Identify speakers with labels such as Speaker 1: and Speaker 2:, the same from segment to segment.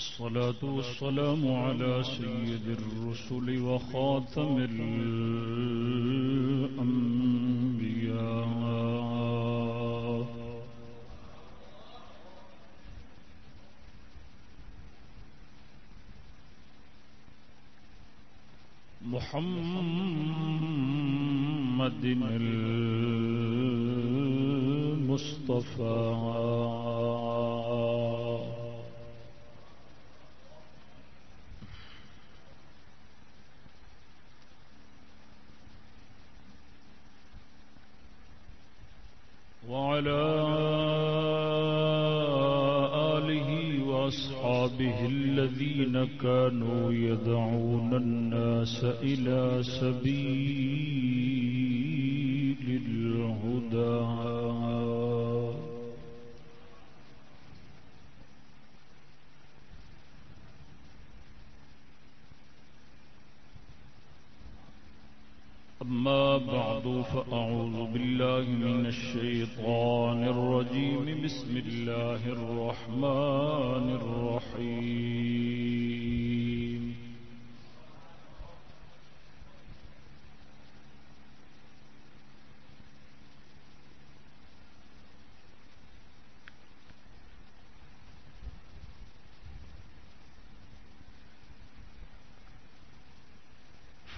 Speaker 1: والصلاة والسلام على سيد الرسل وخاتم الأنبياء. محمد المصطفى وعلى آله وأصحابه الذين كانوا يدعون الناس إلى سبيل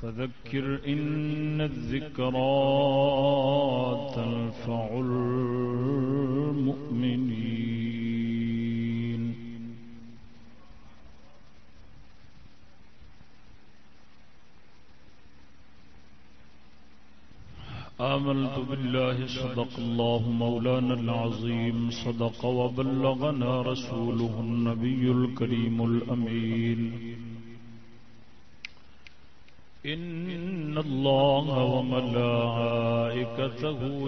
Speaker 1: فذكر إن الذكرى تنفع المؤمنين. آمنت بالله، صدق الله مولانا العظيم، صدق وبلغنا رسوله النبي الكريم الأمين. إن الله وملائكته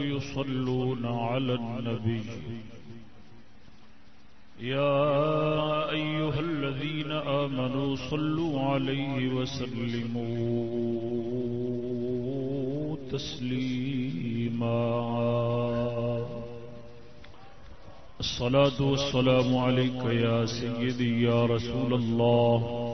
Speaker 1: يصلون على النبي. يا أيها الذين آمنوا صلوا عليه وسلموا تسليما. الصلاة والسلام عليك يا سيدي يا رسول الله.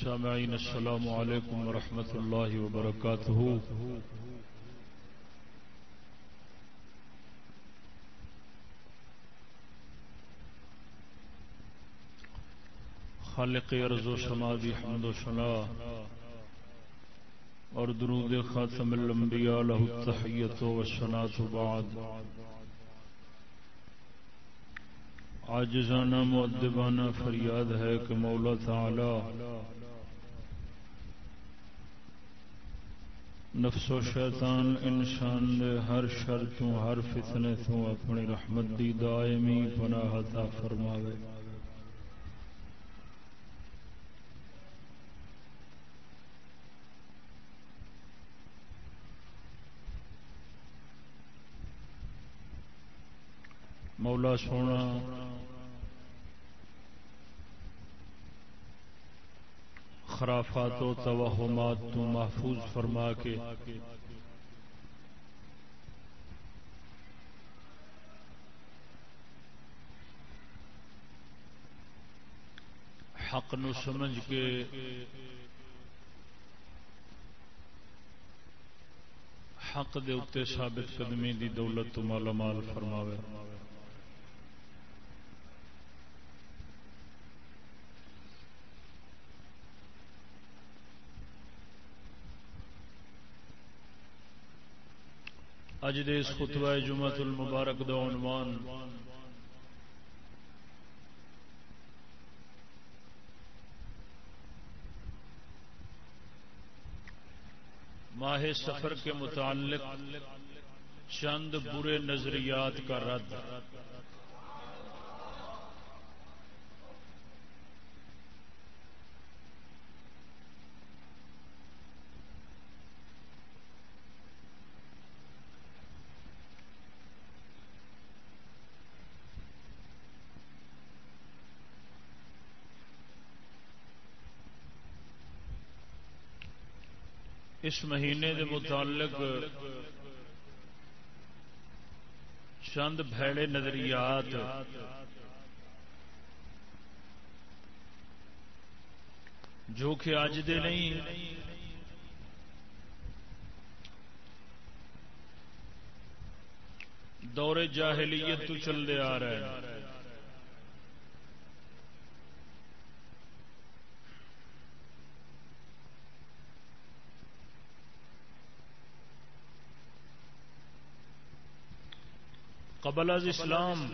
Speaker 1: سامعین السلام علیکم ورحمۃ اللہ وبرکاتہ خالق ارض و سمادی حمد و ثنا اور درود خاتم الانبیاء له التحیت و الصلاۃ بعد. عاجزانہ، مؤدبانہ، فریاد ہے کہ مولا تعالی نفس و شیطان انسان دے، ہر شر تو ہر فتنے تو اپنی رحمت دی دائمی پناہ عطا فرماوے۔ مولا سونا خرافات و توہمات تو محفوظ فرما کے حق نو سمجھ کے حق دے اتنے ثابت قدمی دی دولت تو مالا مال فرماوے۔ اج دے خطبہ جمعت المبارک دا عنوان۔ ماہ سفر کے متعلق چند برے نظریات کا رد۔ اس مہینے دے متعلق چند بھڑے نظریات جو کہ اج دے نہیں، دور جاہلیت تو چلتے آ رہے ہیں۔ قبل از اسلام.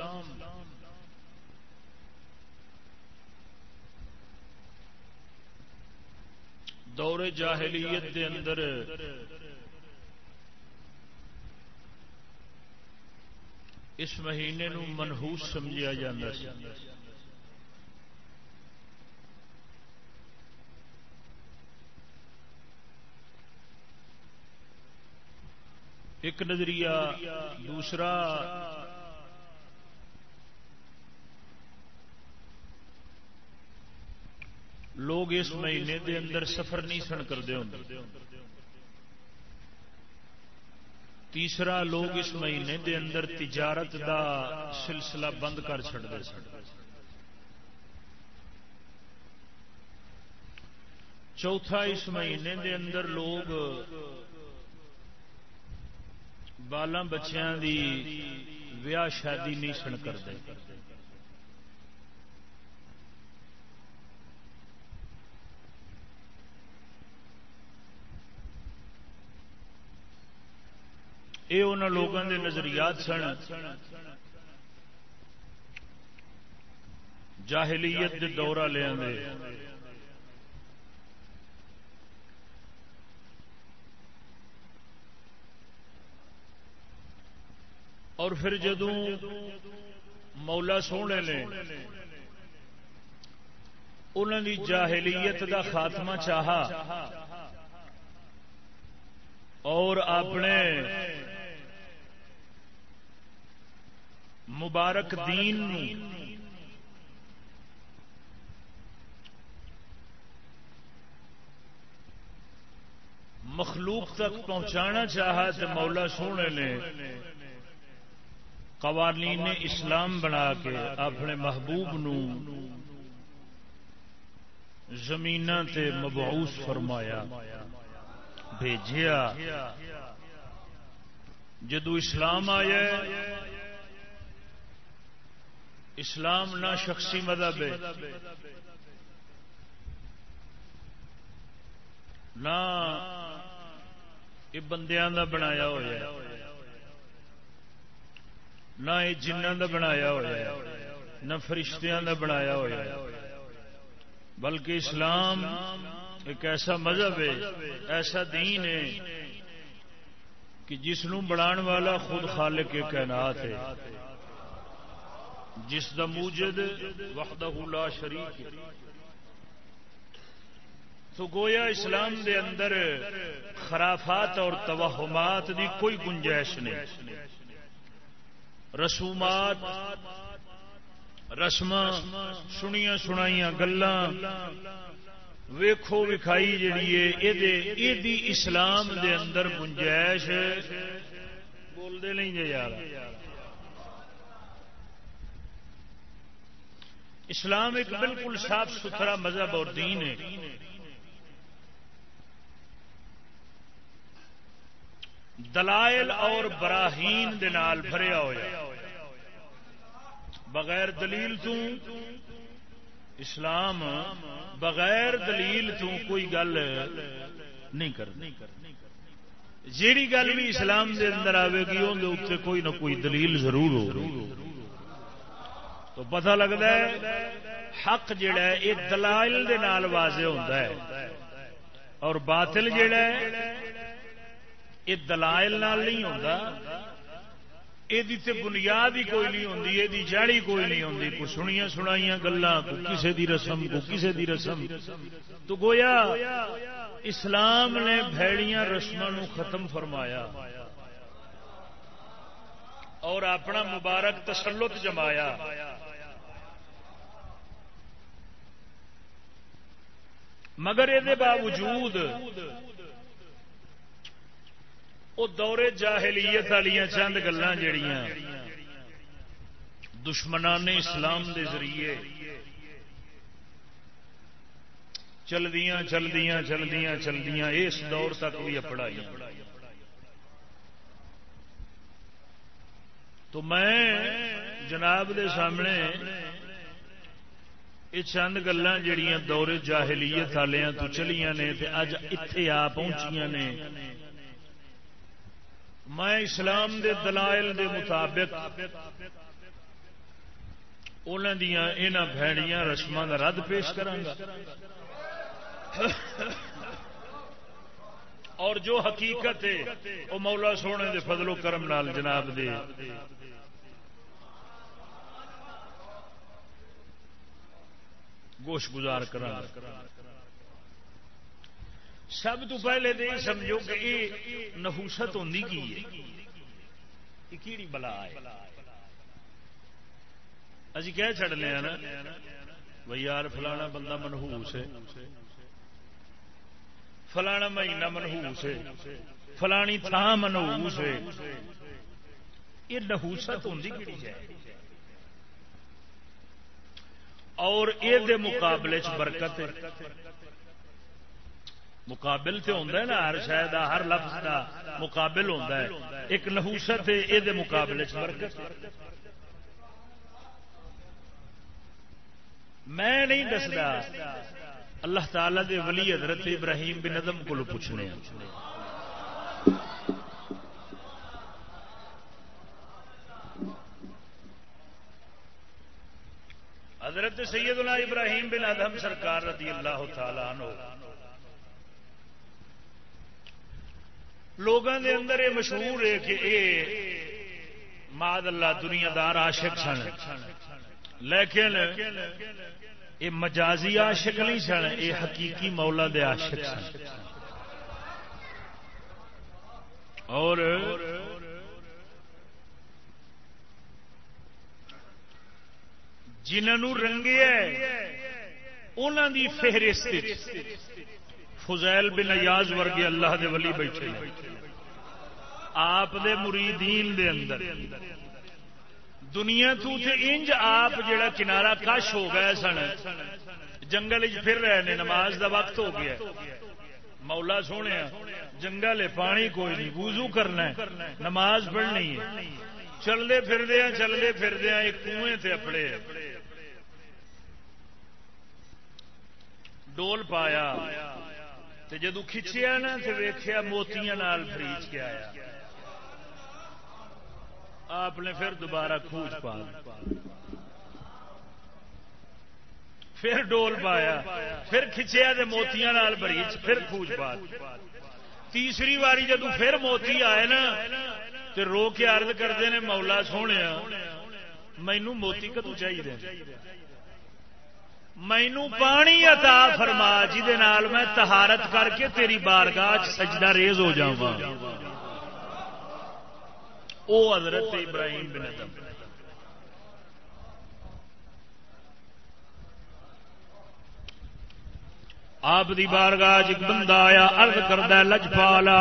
Speaker 1: دور جاہلیت دے اندر اس مہینے نو منہوس سمجھا جا ایک نظریہ دوسرا لوگ اس مہینے دے اندر سفر نہیں سن کرتے ہوں۔ تیسرا، لوگ اس مہینے دے اندر تجارت دا سلسلہ بند کر چڑتے سن۔ چوتھا، اس مہینے دے اندر لوگ بالا بچیاں دی ویاہ شادی نہیں سن کرتے۔ یہ ان لوگوں کے نظریات سن جاہلیت دے دورہ لیا اور پھر جدو مولا سونے نے انہوں دی جاہلیت دا خاتمہ چاہا اور اپنے مبارک دین مخلوق تک پہنچانا چاہا تو مولا سونے نے قوانین اسلام بنا کے اپنے محبوب نو زمین تے مبعوث فرمایا، بھیجیا۔ جدو اسلام آیا اسلام نہ شخصی مذہب ہے۔ نہ یہ بندیاں کا بنایا ہوا نہ یہ جنہ کا بنایا ہوا نہ فرشتیاں کا بنایا ہوا بلکہ اسلام ایک ایسا مذہب ہے، ایسا دین ہے کہ جس بنا والا خود خالق کے کائنات ہے۔ جس دا موجد وحدہ لا شریک تو گویا اسلام دے اندر خرافات اور توہمات دی کوئی گنجائش نہیں۔ رسومات رسم سنیا سنائی گلان ویکھو، وکھائی جیڑی ہے اسلام دے اندر گنجائش۔ بولتے نہیں جی یار۔ اسلام ایک بالکل صاف ستھرا مذہب اور دین ہے۔ دلائل اور براہین دال بھریا ہوا بغیر دلیل تو اسلام بغیر دلیل تو کوئی گل نہیں کر جیڑی گل بھی اسلام دے اندر آئے گی اندر کوئی نہ کوئی دلیل ضرور ہو تو پتہ لگتا ہے حق جڑا ہے، یہ دلائل دے نال واضح ہوتا ہے۔ اور باطل جڑا ہے، یہ دلائل نہیں ہوتا یہ بنیاد ہی کوئی نہیں ہوتی یہ جڑی کوئی نہیں ہوتی کوئی سنیا سنائی گلا کسی دی رسم کو کسی دی رسم۔ تو گویا اسلام نے بھڑیاں رسم ختم فرمایا۔ اور اپنا مبارک تسلط جمایا۔ مگر یہ باوجود وہ دورے جاہلیت والی چند گلان جڑیاں دشمنان اسلام دے ذریعے چلدیاں چلدیاں چلدیاں چلدیاں اس دور تک بھی پڑھائی تو میں جناب دے سامنے یہ چند گلان جڑیاں دورے جاہلیت والوں تو چلیاں نے تے اج اتے آ پہنچیاں نے۔ میں اسلام دے دلائل دے مطابق انہوں دیا یہاں بھڑیاں رسم کا رد پیش کرا اور جو حقیقت ہے، وہ مولا سونے دے فضل و کرم نال جناب دے۔ گوش گزار کرا سب تو پہلے تو یہ سمجھو کہ یہ نفوست ہوتی کی بلا ابھی کہہ چڑنے نا؟ بھائی یار فلانا بندہ منہوس ہے۔ فلانا مہینہ منہوس ہے۔ فلانی تھان منہوس ہے۔ یہ نہوست ہوتی کہ اور یہ مقابلے چ برکت مقابل تو ہوتا ہے نا، ہر شاید ہر لفظ کا مقابل ہوتا ہے۔ ایک نحوست یہ مقابلے چ برکت میں نہیں دستا اللہ تعالی دے ولی حضرت ابراہیم بن ادم کو پوچھنے حضرت سیدنا ابراہیم بن ادم سرکار رضی اللہ تعالیٰ عنہ۔ لوگوں دے اندر یہ مشہور ہے کہ یہ ماد اللہ دنیا دار آشک سن، لیکن یہ مجازی عاشق نہیں سن یہ حقیقی مولا دے عاشق سن۔ اور جنہوں رنگے انہوں کی فہرست فضیل بن ایاز ورگے اللہ دے ولی بیٹھے آپ دے مریدین دے اندر۔ دنیا تو تے انج آپ جڑا کنارہ کش ہو گئے سن۔ جنگل پھر رہے نے، نماز دا وقت ہو گیا۔ مولا سونے جنگل ہے پانی کوئی نہیں، وضو کرنا ہے، نماز پڑھنی ہے۔ چلتے پھردے چلتے پھردے ایک کنویں تے اپڑے ڈول پایا جدو کھچیا نا تو ویخیا موتیاں فریج کے آیا۔ آپ نے پھر دوبارہ خوج پا پھر ڈول پایا، پھر کھچیا تو موتیاں بریچ پھر خوج پا تیسری باری جدو پھر موتی آئے نا تو رو کے ارد کرتے ہیں مولا سونے مینو موتی کدو چاہیے مینو پانی عطا فرما جہد میں تہارت کر کے تیری بارگاہ سجدہ ریز ہو جاؤں او حضرت ابراہیم بن ادم۔ آپ دی بارگاہ ایک بندہ آیا ارد کردہ، لجپالا۔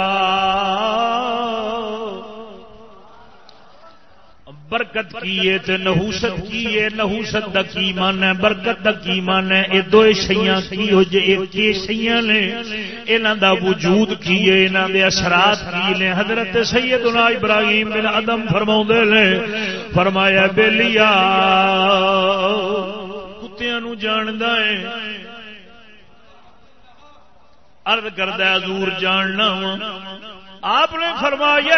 Speaker 1: برکت کیے تے نحوست کیے نحوست دا کی مان ہے؟ برکت دا کی مان ہے؟ اے دو شیاں کی ہو جے ایک یہ شیاں نے؟ انہاں دا وجود کیے انہاں دے اثرات کی نے؟ حضرت سیدنا ابراہیم بن ادم فرماوندے نے، فرمایا بیلیا کتیاں نو جاندا ہے۔ عرض کردا حضور جاننا آپ نے فرمایا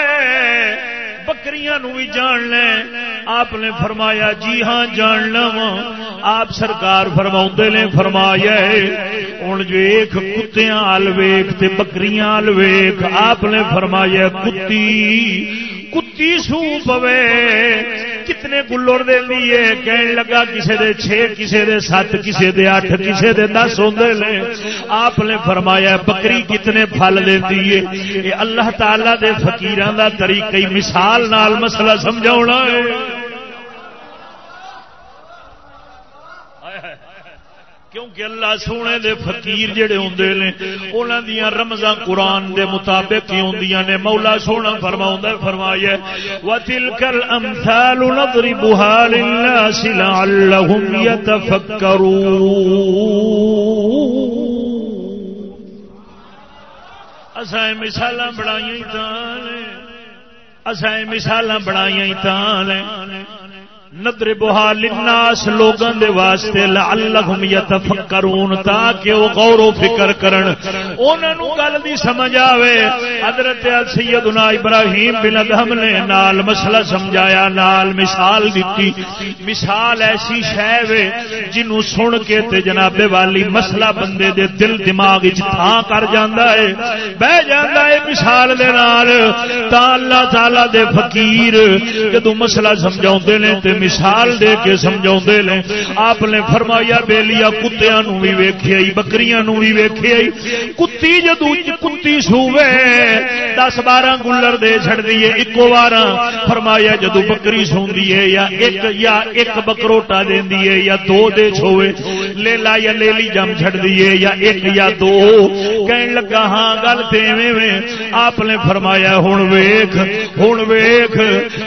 Speaker 1: بکریاں نو بھی جان لیں آپ نے فرمایا جی ہاں جان وا آپ سرکار فرما نے، فرمایا ہوں ویخ کتیا ال ویخ بکریاں ال ویخ آپ نے فرمایا کتی کتی سو پوے۔ کتنے گلوڑ دینی ہے کہن لگا کسے دے چھ کسے دے سات، کسے دے اٹھ کسے دے دس ہوندے نے۔ آپ نے فرمایا، بکری کتنے پھل دینی ہے یہ اللہ تعالی دے فقیراں دا طریقہ مثال نال مسئلہ سمجھاونا ہے۔ کیونکہ اللہ سونے دے فقیر جڑے ہوندے نے، انہاں دیاں رمضان قرآن دے مطابق ہی ہوندیاں نے۔ مولا سونا فرماؤں ہے، فرمایا وَتِلْكَ الْأَمْثَالُ نَضْرِبُهَا لِلنَّاسِ لَعَلَّهُمْ يَتَفَكَّرُونَ۔ اسائیں مثالاں بنائیاں تاں اسائیں مثالاں بنائیاں تاں ندر بحال الناس لوگوں دے واسطے لعلہم یتفکرون، تاکہ وہ غور و فکر کرن۔ انہاں نو گل دی سمجھ آوے۔ حضرت سیدنا ابراہیم بن ادہم نے نال مسئلہ سمجھایا، نال مثال دیتی۔ مثال ایسی شے وے جنوں سن کے تے جناب والی مسئلہ بندے دے دل دماغ وچ تھا کر جاندا ہے۔ بہ جاندا ہے مثال دے نال۔ تا اللہ تعالی دے فقیر جدوں مسئلہ سمجھاوندے نے تے مثال دے کے سمجھا نے۔ آپ نے فرمایا بےلیا کتیا بھی ویخیا بکریاں بھی ویخیا کتی جدو کتی سوے دس بارہ گلر دے چڑ دیے ایک بار فرمایا جدو بکری سوندی ہے، یا ایک یا ایک بکروٹا دینی ہے، یا دو دے چھوے لیلا یا لیلی جم چھڑ دیے یا ایک یا دو۔ کہن لگا ہاں گل تے میں آپ نے فرمایا ہوں ویخ ہوں ویخ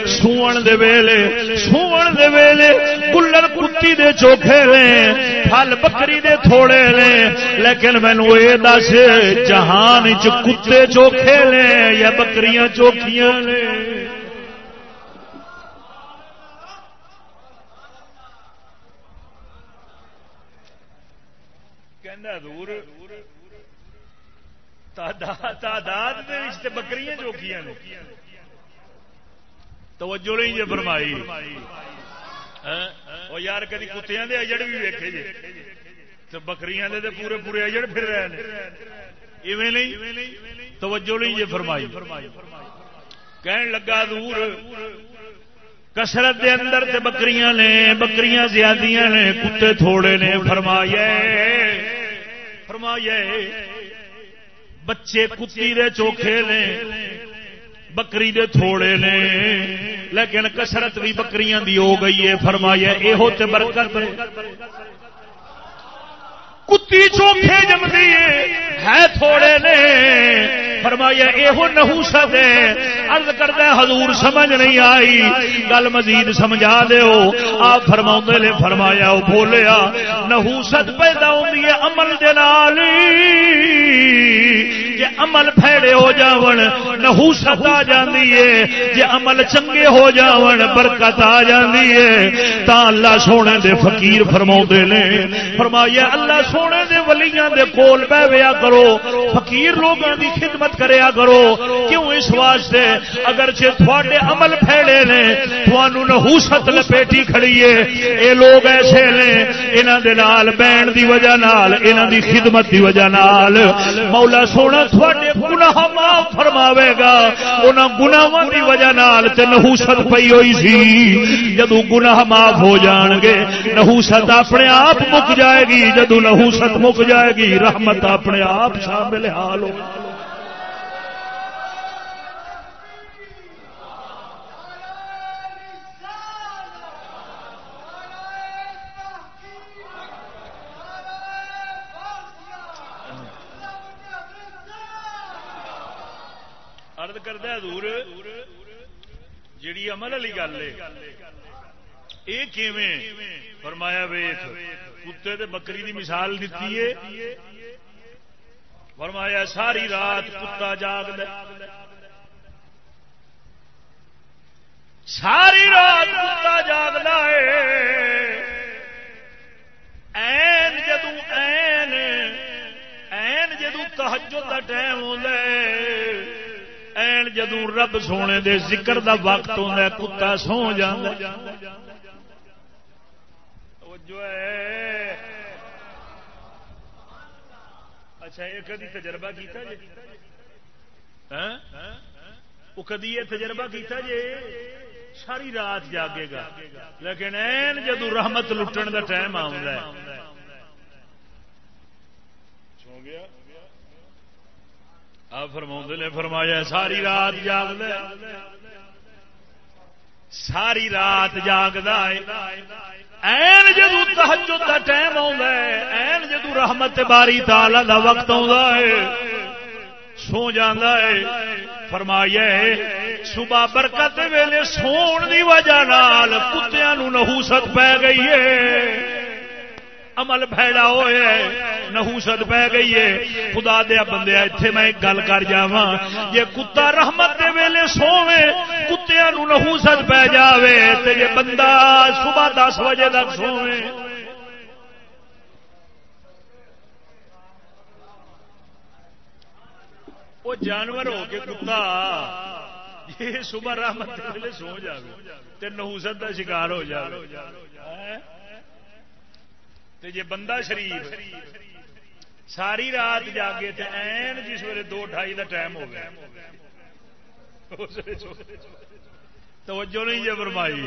Speaker 1: سون دے ویلے سون دے ویلے کلر کتی دے چوکھے نے پھل بکری دے تھوڑے نے لیکن مینو یہ دس جہان کتے چوکھے نے یا بکریاں چوکھیاں نے دور تعداد بکریاں چوکیاں نے توجہ نہیں جی فرمائی ہاں؟ وہ یار کدی کتیا دے اجڑ بھی ویکھے جی تو بکری دے پورے پورے اجڑ پھر رہے ہیں ایویں نہیں؟ توجہ نہیں جی فرمائی۔ کہن لگا دور کسرت دے اندر تے بکریاں نے، بکریاں زیادیاں نے، کتے تھوڑے نے، فرمایا فرمایا بچے کتی دے چوکھے نے بکری دے تھوڑے نے۔ لیکن کسرت بھی بکریاں دی ہو گئی ہے، فرمایا یہ تے برکت کتی چوکھے جمدی ہے تھوڑے نے۔ فرمایا یہ نحوست ہے. ارد کرتا حضور سمجھ نہیں آئی. گل مزید سمجھا دیو۔ آپ فرما نے فرمایا وہ بولیا، نحوست پیدا ہوتی ہے عمل دے نال جے عمل پھیڑے ہو جاون، نحوست آ جاندی ہے۔ جے عمل چنگے ہو جاون، برکت آ جاندی ہے۔ تا اللہ سونے دے فقیر فرماوندے نے فرمایا، اللہ سونے دے ولیاں دے کول بیٹھیا کرو۔ فقیر لوگاں دی خدمت کریا کرو؟ کیوں اس واسطے؟ اگر جے تھوڑے عمل پھیڑے نے تھانوں نحوست لپیٹی کھڑی ہے۔ اے لوگ ایسے نے، انہاں دے نال، بہن دی وجہ نال، انہاں دی خدمت دی وجہ نال۔ مولا سونا تھوڑے گناہ معاف فرماوے گا۔ انہاں گناہاں دی وجہ نال تے نحوست پئی ہوئی سی۔ جدو گناہ معاف ہو جان گے، نحوست اپنے آپ مک جائے گی۔ جدو نحوست مک جائے گی، رحمت اپنے آپ شامل حال ہو کردہ دور جیڑی عمل والی گل ہے یہ فرمایا ویخ کتے بکری دی مثال دیتی ہے۔ فرمایا ساری رات کتا جاگ ساری رات کتا جاگ این جدو این این جدو تحجد کا ٹائم ہوتا ہے۔ این جدو رب سونے دے ذکر دا وقت ہوتا کتا سو جانا اچھا یہ کدی تجربہ کیتا جی؟ ہاں؟ وہ کدی یہ تجربہ کیتا جی؟ ساری رات جاگے گا۔ لیکن این جدو رحمت لٹن دا ٹائم آ گیا۔ فرما نے فرمایا، ساری رات جاگ ساری رات جاگد این جدو تحجد دا ٹائم آن جدو رحمت باری تالا دا وقت ہے، سو جانا ہے۔ فرمایا صبح برکت ویلے سون دی وجہ نال کتیا نحوست پی گئی ہے۔ عمل پھیڑا ہوئے نحوست پہ گئی ہے۔ خدا دیا بندے اتنے میں ایک گل کر جا یہ کتا رحمت دے ویلے سوے کتیا نحوست پہ جاوے، تے یہ بندہ صبح دس بجے تک سوے وہ جانور ہو کے کتا یہ صبح رحمت دے ویلے سو جائے تے نحوست کا شکار ہو جائے جی بندہ شریف ساری رات جاگے تے این جس ویلے دو ڈھائی کا ٹائم ہو گیا۔ توجہ نہیں جی فرمائی۔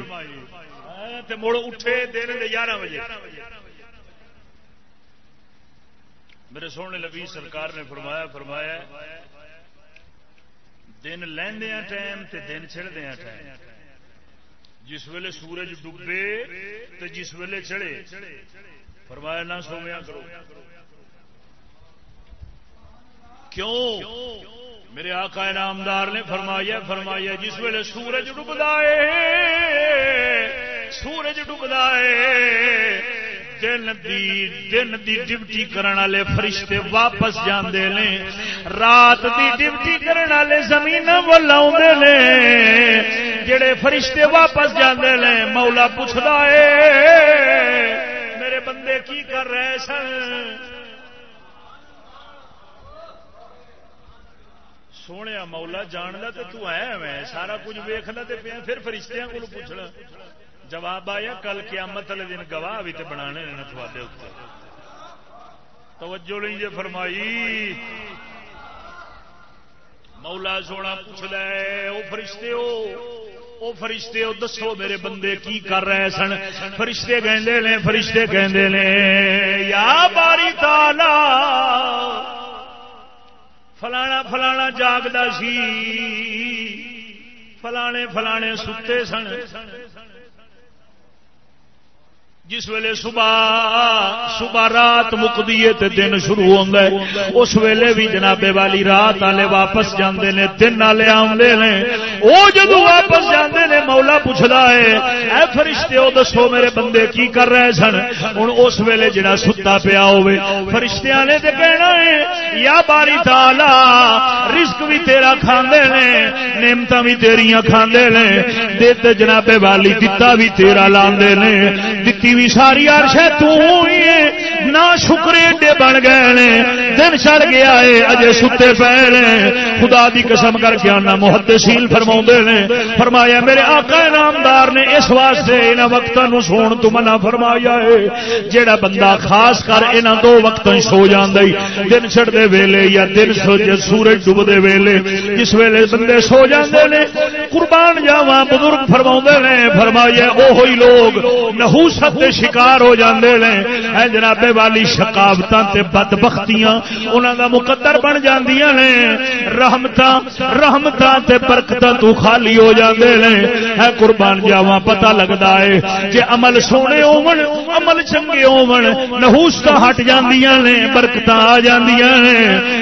Speaker 1: تے مڑ اٹھے دن گیارہ بجے۔ میرے سونے لبی سرکار نے فرمایا فرمایا، دن لیندیا ٹائم تے دن چڑھدیا ٹائم۔ جس ویلے سورج ڈبے تو جس ویلے چڑھے۔ فرمایا نہ سویا کرو۔ کیوں؟ میرے آقا نامدار نے فرمایا فرمایا، جس ویلے سورج ڈبدا ہے، سورج ڈبدا ہے، دن دی دن دی ڈیوٹی کرنے والے فرشتے واپس جاندے نے، رات دی ڈیوٹی کرنے والے زمین ولا نے، جڑے فرشتے واپس جاندے نے، مولا پوچھتا ہے بندے کی کر رہے سن؟ سونے مولا جاننا تو تو ہے میں، سارا کچھ ویخنا تو پیا، پھر فرشتیاں کو پوچھنا۔ جواب آیا، کل قیامت والے دن گواہ بھی تو بنا تھوڑے اتنے توجہ نہیں جی فرمائی۔ مولا سونا پوچھ لے وہ فرشتے ہو او فرشتے او دسو میرے بندے کی کر رہے سن۔ فرشتے کہندے نے، فرشتے کہندے نے، یا باری تالا فلانا فلانا جاگدا سی، فلانے فلانے ستے سن۔ جس ویلے صبح صبح رات مکتی ہے دن شروع ہوتا ہے۔ اس ویلے بھی جنابے والی رات والے واپس جاندے نے دن والے آدھے نے۔ وہ جدو واپس جاندے نے، مولا پوچھتا ہے، اے فرشتے وہ دسو میرے بندے کی کر رہے سن؟ ہوں اس ویلے جڑا ستا پیا ہوے فرشتیاں نے تے کہنا ہے، یا باری تالا رزق بھی تیرا کھاندے نے نعمت بھی تیریاں کھاندے نے دت جنابے والی دتا بھی تیرا لاندے نے، دتی بھی ساری عرش ہے تو ہی ہے نہ شکر ایڈے بن گئے دن چڑھ گیا ہے، اجے ستے پے نے۔ خدا دی قسم کر کے آنا محدثین فرما نے۔ فرمایا، میرے آقا نامدار نے اس واسطے انہاں وقتاں نو سون تو منع فرمایا ہے۔ جیڑا بندہ خاص کر انہاں دو وقتاں سو جاندے دن چڑھدے ویلے یا دن سورج ڈوبدے ویلے، جس ویلے بندے سو جاندے نے۔ قربان جاواں بزرگ فرما نے، فرمایا، اوہی لوگ نحوست دے شکار ہو جاندے نے۔ اے جناب والی شقاوتاں تے بدبختیاں انہاں دا مقدر بن جاندیاں نے رحمتاں رحمتاں تے برکتاں تو خالی ہو جاندے نے اے قربان جاواں، پتہ لگدا ہے کہ عمل سونے ہون، عمل چنگے ہون نحوستاں ہٹ جاندیاں نے برکتاں آ جاندیاں نے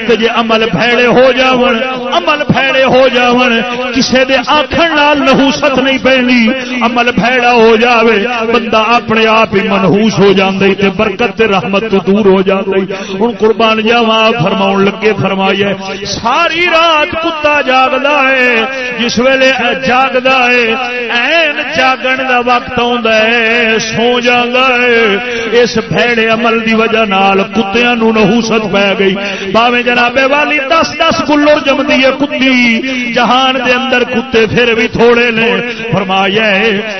Speaker 1: تے جے عمل پھیڑے ہو جاون، عمل پھیڑے ہو جاون، کسے دے آکھن نال نحوست نہیں پینی عمل پھیڑا ہو جاوے، بندہ اپنے آپ ہی منہوس ہو جاندے تے برکت تے رحمت رحمت تو دور ہو جاندے ہن قربان جاواں فرماون لگے فرمایا ساری رات کتا جاگدا ہے، جس ویلے جاگدا ہے این جاگن دا وقت آندا ہے، سو جاندا ہے۔ اس بھڑے عمل دی وجہ نال کتیاں نو نحوست پے گئی۔ باویں جناب والی 10 10 گلو جمدی ہے کتی۔ جہان دے اندر کتے پھر بھی تھوڑے نے۔ فرمایا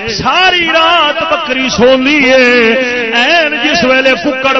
Speaker 1: ساری رات بکری سونی ہے۔ این جس ویلے ککڑ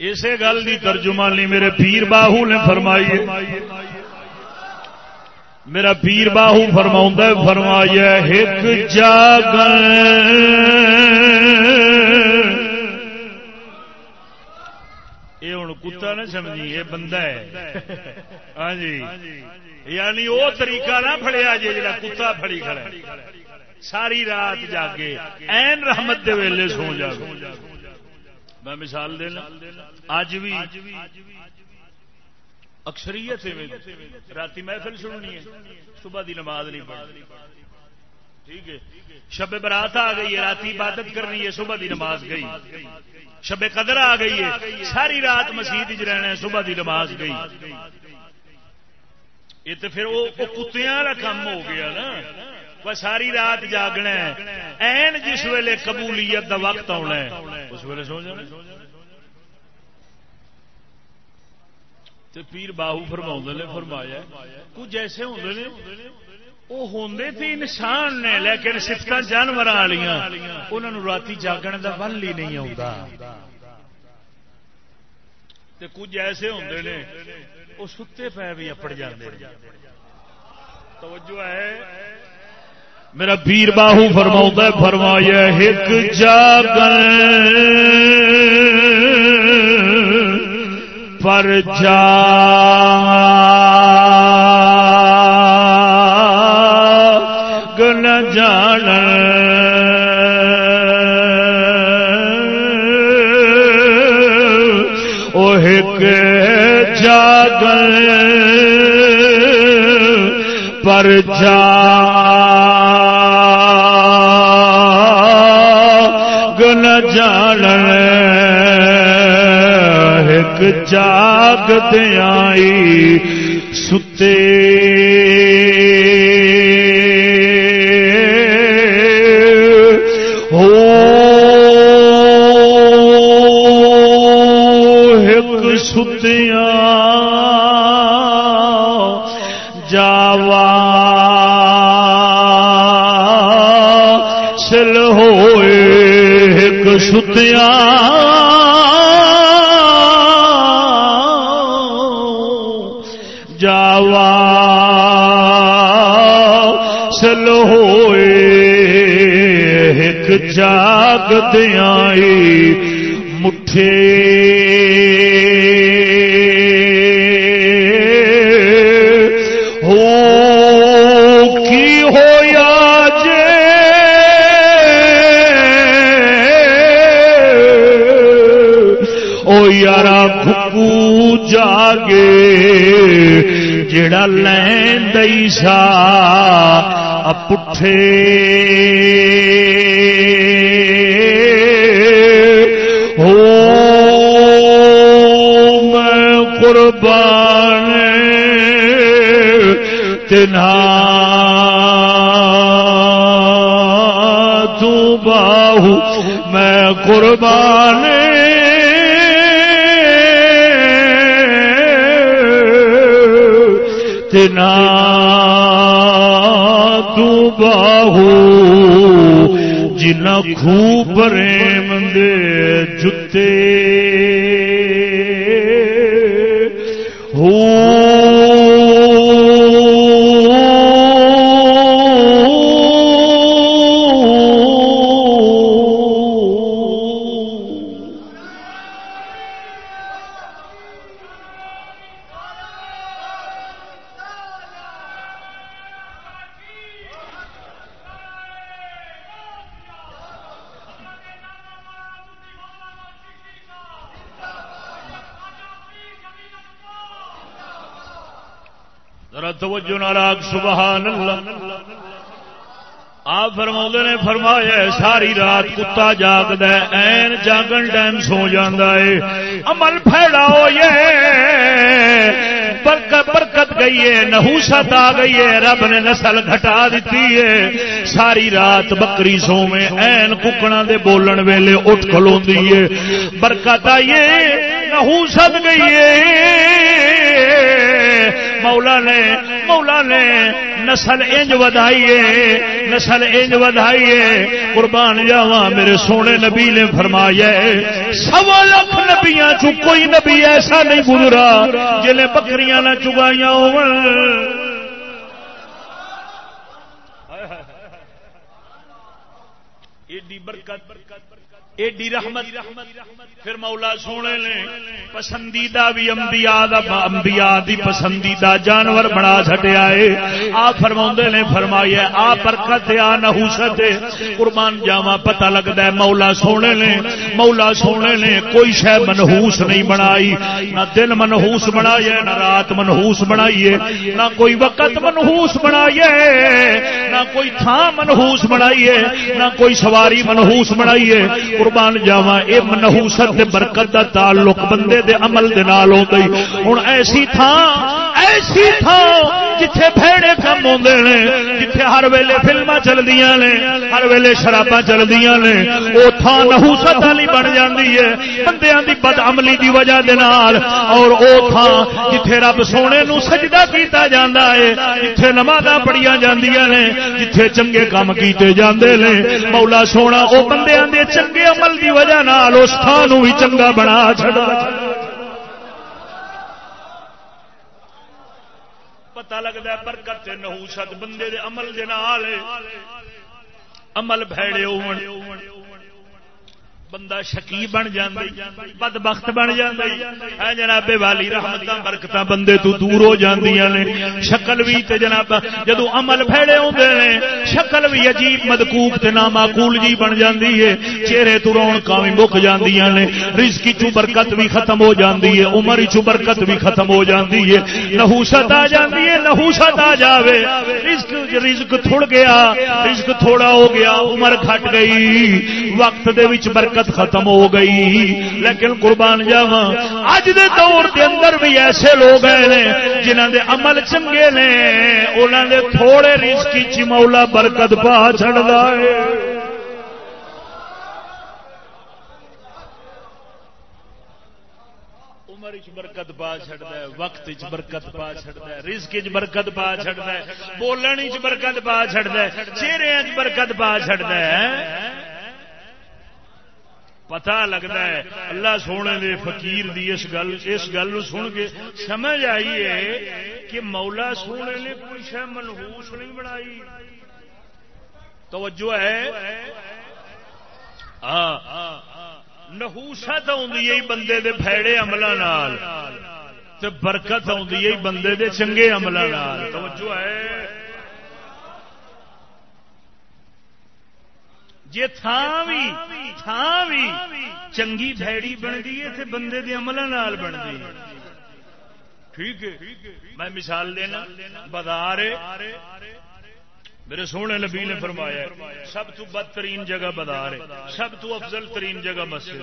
Speaker 1: اسی گل کی ترجمانی میرے پیر باہو نے فرمائی میرا پیر باہو فرما فرمایا ایک جاگ یہ ہوں کتا نہ سمجھی، یہ بندہ ہے۔ ہاں جی۔ یعنی وہ طریقہ نہ فڑیا جی جا کتا فڑی کھڑا ساری رات جاگے، این رحمت دے ویلے سو جا میں مثال دینا اج بھی اکثریت رات محفل سننی ہے، صبح دی نماز نہیں پڑھنی۔ ٹھیک ہے۔ شب برات آ گئی ہے رات عبادت کرنی ہے، صبح دی نماز گئی۔ شب قدر آ گئی ہے، ساری رات مسیح رہنا ہے، صبح دی نماز گئی۔ یہ تو پھر وہ کتیا کا کام ہو گیا نا۔ وہ ساری رات جاگنا این جس ویلے قبولیت دا وقت آنا اس ویلے سو جانا پیر باہو فرما نے فرمایا کچھ ایسے ہوں وہ ہوں تو انسان نے لیکن سفت جانور والی انہوں رات جاگن کا ول ہی نہیں آتا کچھ ایسے ہوں نے وہ ستے پہ بھی اپڑ جاتے توجہ ہے میرا پیر باہو فرما فرمایا ایک جاگن۔ پر جا۔ گن جان۔ وہ جاگل پر جا۔ جاگ آئی ستے۔ ہو ایک ستیاں۔ جاوا سل ہوئے ایک جاگ دئی مٹھے ہو جے بھکو جاگے جڑا لین دئی سا پٹھے تو باہو میں قربان تنا باہو جنا خوب ریم دے جتے ہو۔ ساری رات کتا جاگد این جاگن ٹائم سو جانا ہے۔ عمل پھیلا ہو برکت برکت گئی ہے، نحوست آ گئی ہے، رب نے نسل گھٹا دیتی ہے۔ ساری رات بکری سو میں این ککڑا دے بولن ویلے اٹھ کلو ہے۔ برکت آئیے نحوست گئی ہے۔ مولا نے مولا نے نسل انج ودائیے نسل انج ودائیے قربان جاوا میرے سونے نبی نے فرمایا سوا لکھ نبیا چ کوئی نبی ایسا نہیں گزرا جلے بکریاں نہ چگائیاں ہو برکت۔ ایڈی رحمت پھر مولا سونے نے پسندیدہ بھی انبیاء دا انبیاء دی پسندیدہ جانور بنا چھٹیا ہے۔ آ فرما نے فرمایا، آ برکت آ نحوست قربان جاوا پتہ لگتا ہے مولا سونے نے۔ مولا سونے نے کوئی شہ منہوس نہیں بنائی۔ نہ دن منہوس بنایا نہ رات منہوس بنائیے۔ نہ کوئی وقت منحوس منہوس بنائیے۔ نہ کوئی تھان منہوس بنائیے۔ نہ کوئی سواری منہوس بنائیے۔ قربان جاوا یہ منہوست برکت دا تعلق بندے دے عمل دے نال ہوندی ایسی تھان ایسی تھان جتھے بھڑے کم ہوندے نے، جتھے ہر ویلے فلماں چلدیاں نے، ہر ویلے شراباں چلدیاں نے، او تھان نحوست والی بن جاندی ہے۔ بندیاں دی بد عملی دی وجہ دے نال، اور او تھان جتھے رب سونے نو سجدہ کیتا جاندا ہے، جتھے نمازاں پڑھیاں جاندیاں نے، جتھے چنگے کام کیتے جاندے نے۔ مولا سونا، او بندیاں دے چنگے عمل دی وجہ نال، اس تھان بھی چنگا بنا چڑا پتا لگتا ہے برکت نحوست بندے دے عمل دے نال عمل بھڑے ہو بندہ شکی بن بد بخت بن جائے جناب والی رحمت برکت بندے تو دور ہو جاندیاں نے۔ شکل بھی تے جناب جدو عمل پھیڑے ہوندے نے، شکل بھی عجیب مدکوب تے نامعقول جی بن جاندی ہے۔ چہرے تو رونقاں بھی مک جاندیاں نے۔ رزق چو برکت بھی ختم ہو جاندی ہے۔ عمر چو برکت بھی ختم ہو جاندی ہے۔ نحوست آ جاندی ہے، نحوست آ جاوے۔ رزق رزق تھڑ گیا، رزق تھوڑا ہو گیا، عمر گھٹ گئی۔ وقت دے وچ برکت برکت ختم ہو گئی۔ لیکن قربان جاوا اج دے دور دے اندر بھی ایسے لوگ ہیں جنہاں دے عمل چنگے نے۔ انہاں دے تھوڑے رزق چ مولا برکت پا چھڑدا ہے۔ برکت پا چڑتا ہے، وقت چ برکت پا چڑتا ہے، رزق چ برکت پا چڑتا ہے بولنے چ برکت پا چڑتا ہے، چہرے چ برکت پا چڑتا ہے۔ پتا لگتا ہے۔ اللہ سونے دے فقیر دی اس گل اس گل سن کے سمجھ آئی ہے کہ مولا سونے نے کوئی شہ منہوس نہیں بنائی۔ توجہ ہے؟ ہاں۔ نہوست آئی بندے دے پھیڑے عملوں برکت آئی بندے دے چنگے عملوں توجہ ہے؟ جی تھان بھی تھان بھی چنگی بھڑی بنتی ہے تو بندے کے عمل بنتی ہے ٹھیک ہے میں مثال دینا بازار میرے سونے نبی نے فرمایا سب تو بدترین جگہ بازار ہے سب تو افضل ترین جگہ مسجد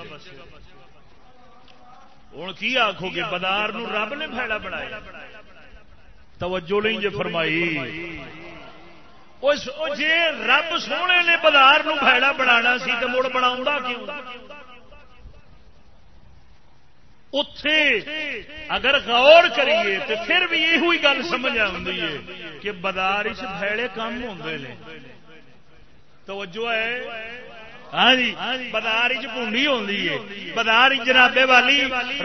Speaker 1: ہوں کی آخو گے بازار رب نے پھیڑا بنایا توجہ نہیں جو فرمائی جی رب سونے نے بازار بھڑا بنا سی تو مڑ بنا کیوں؟ اتے اگر غور کریے تو پھر بھی یہ گل سمجھ آئی ہے کہ بازار بھڑے کم ہوں توجہ ہے۔ ہاں جی بازار چونڈی ہوتی ہے۔ بازار جنابے والی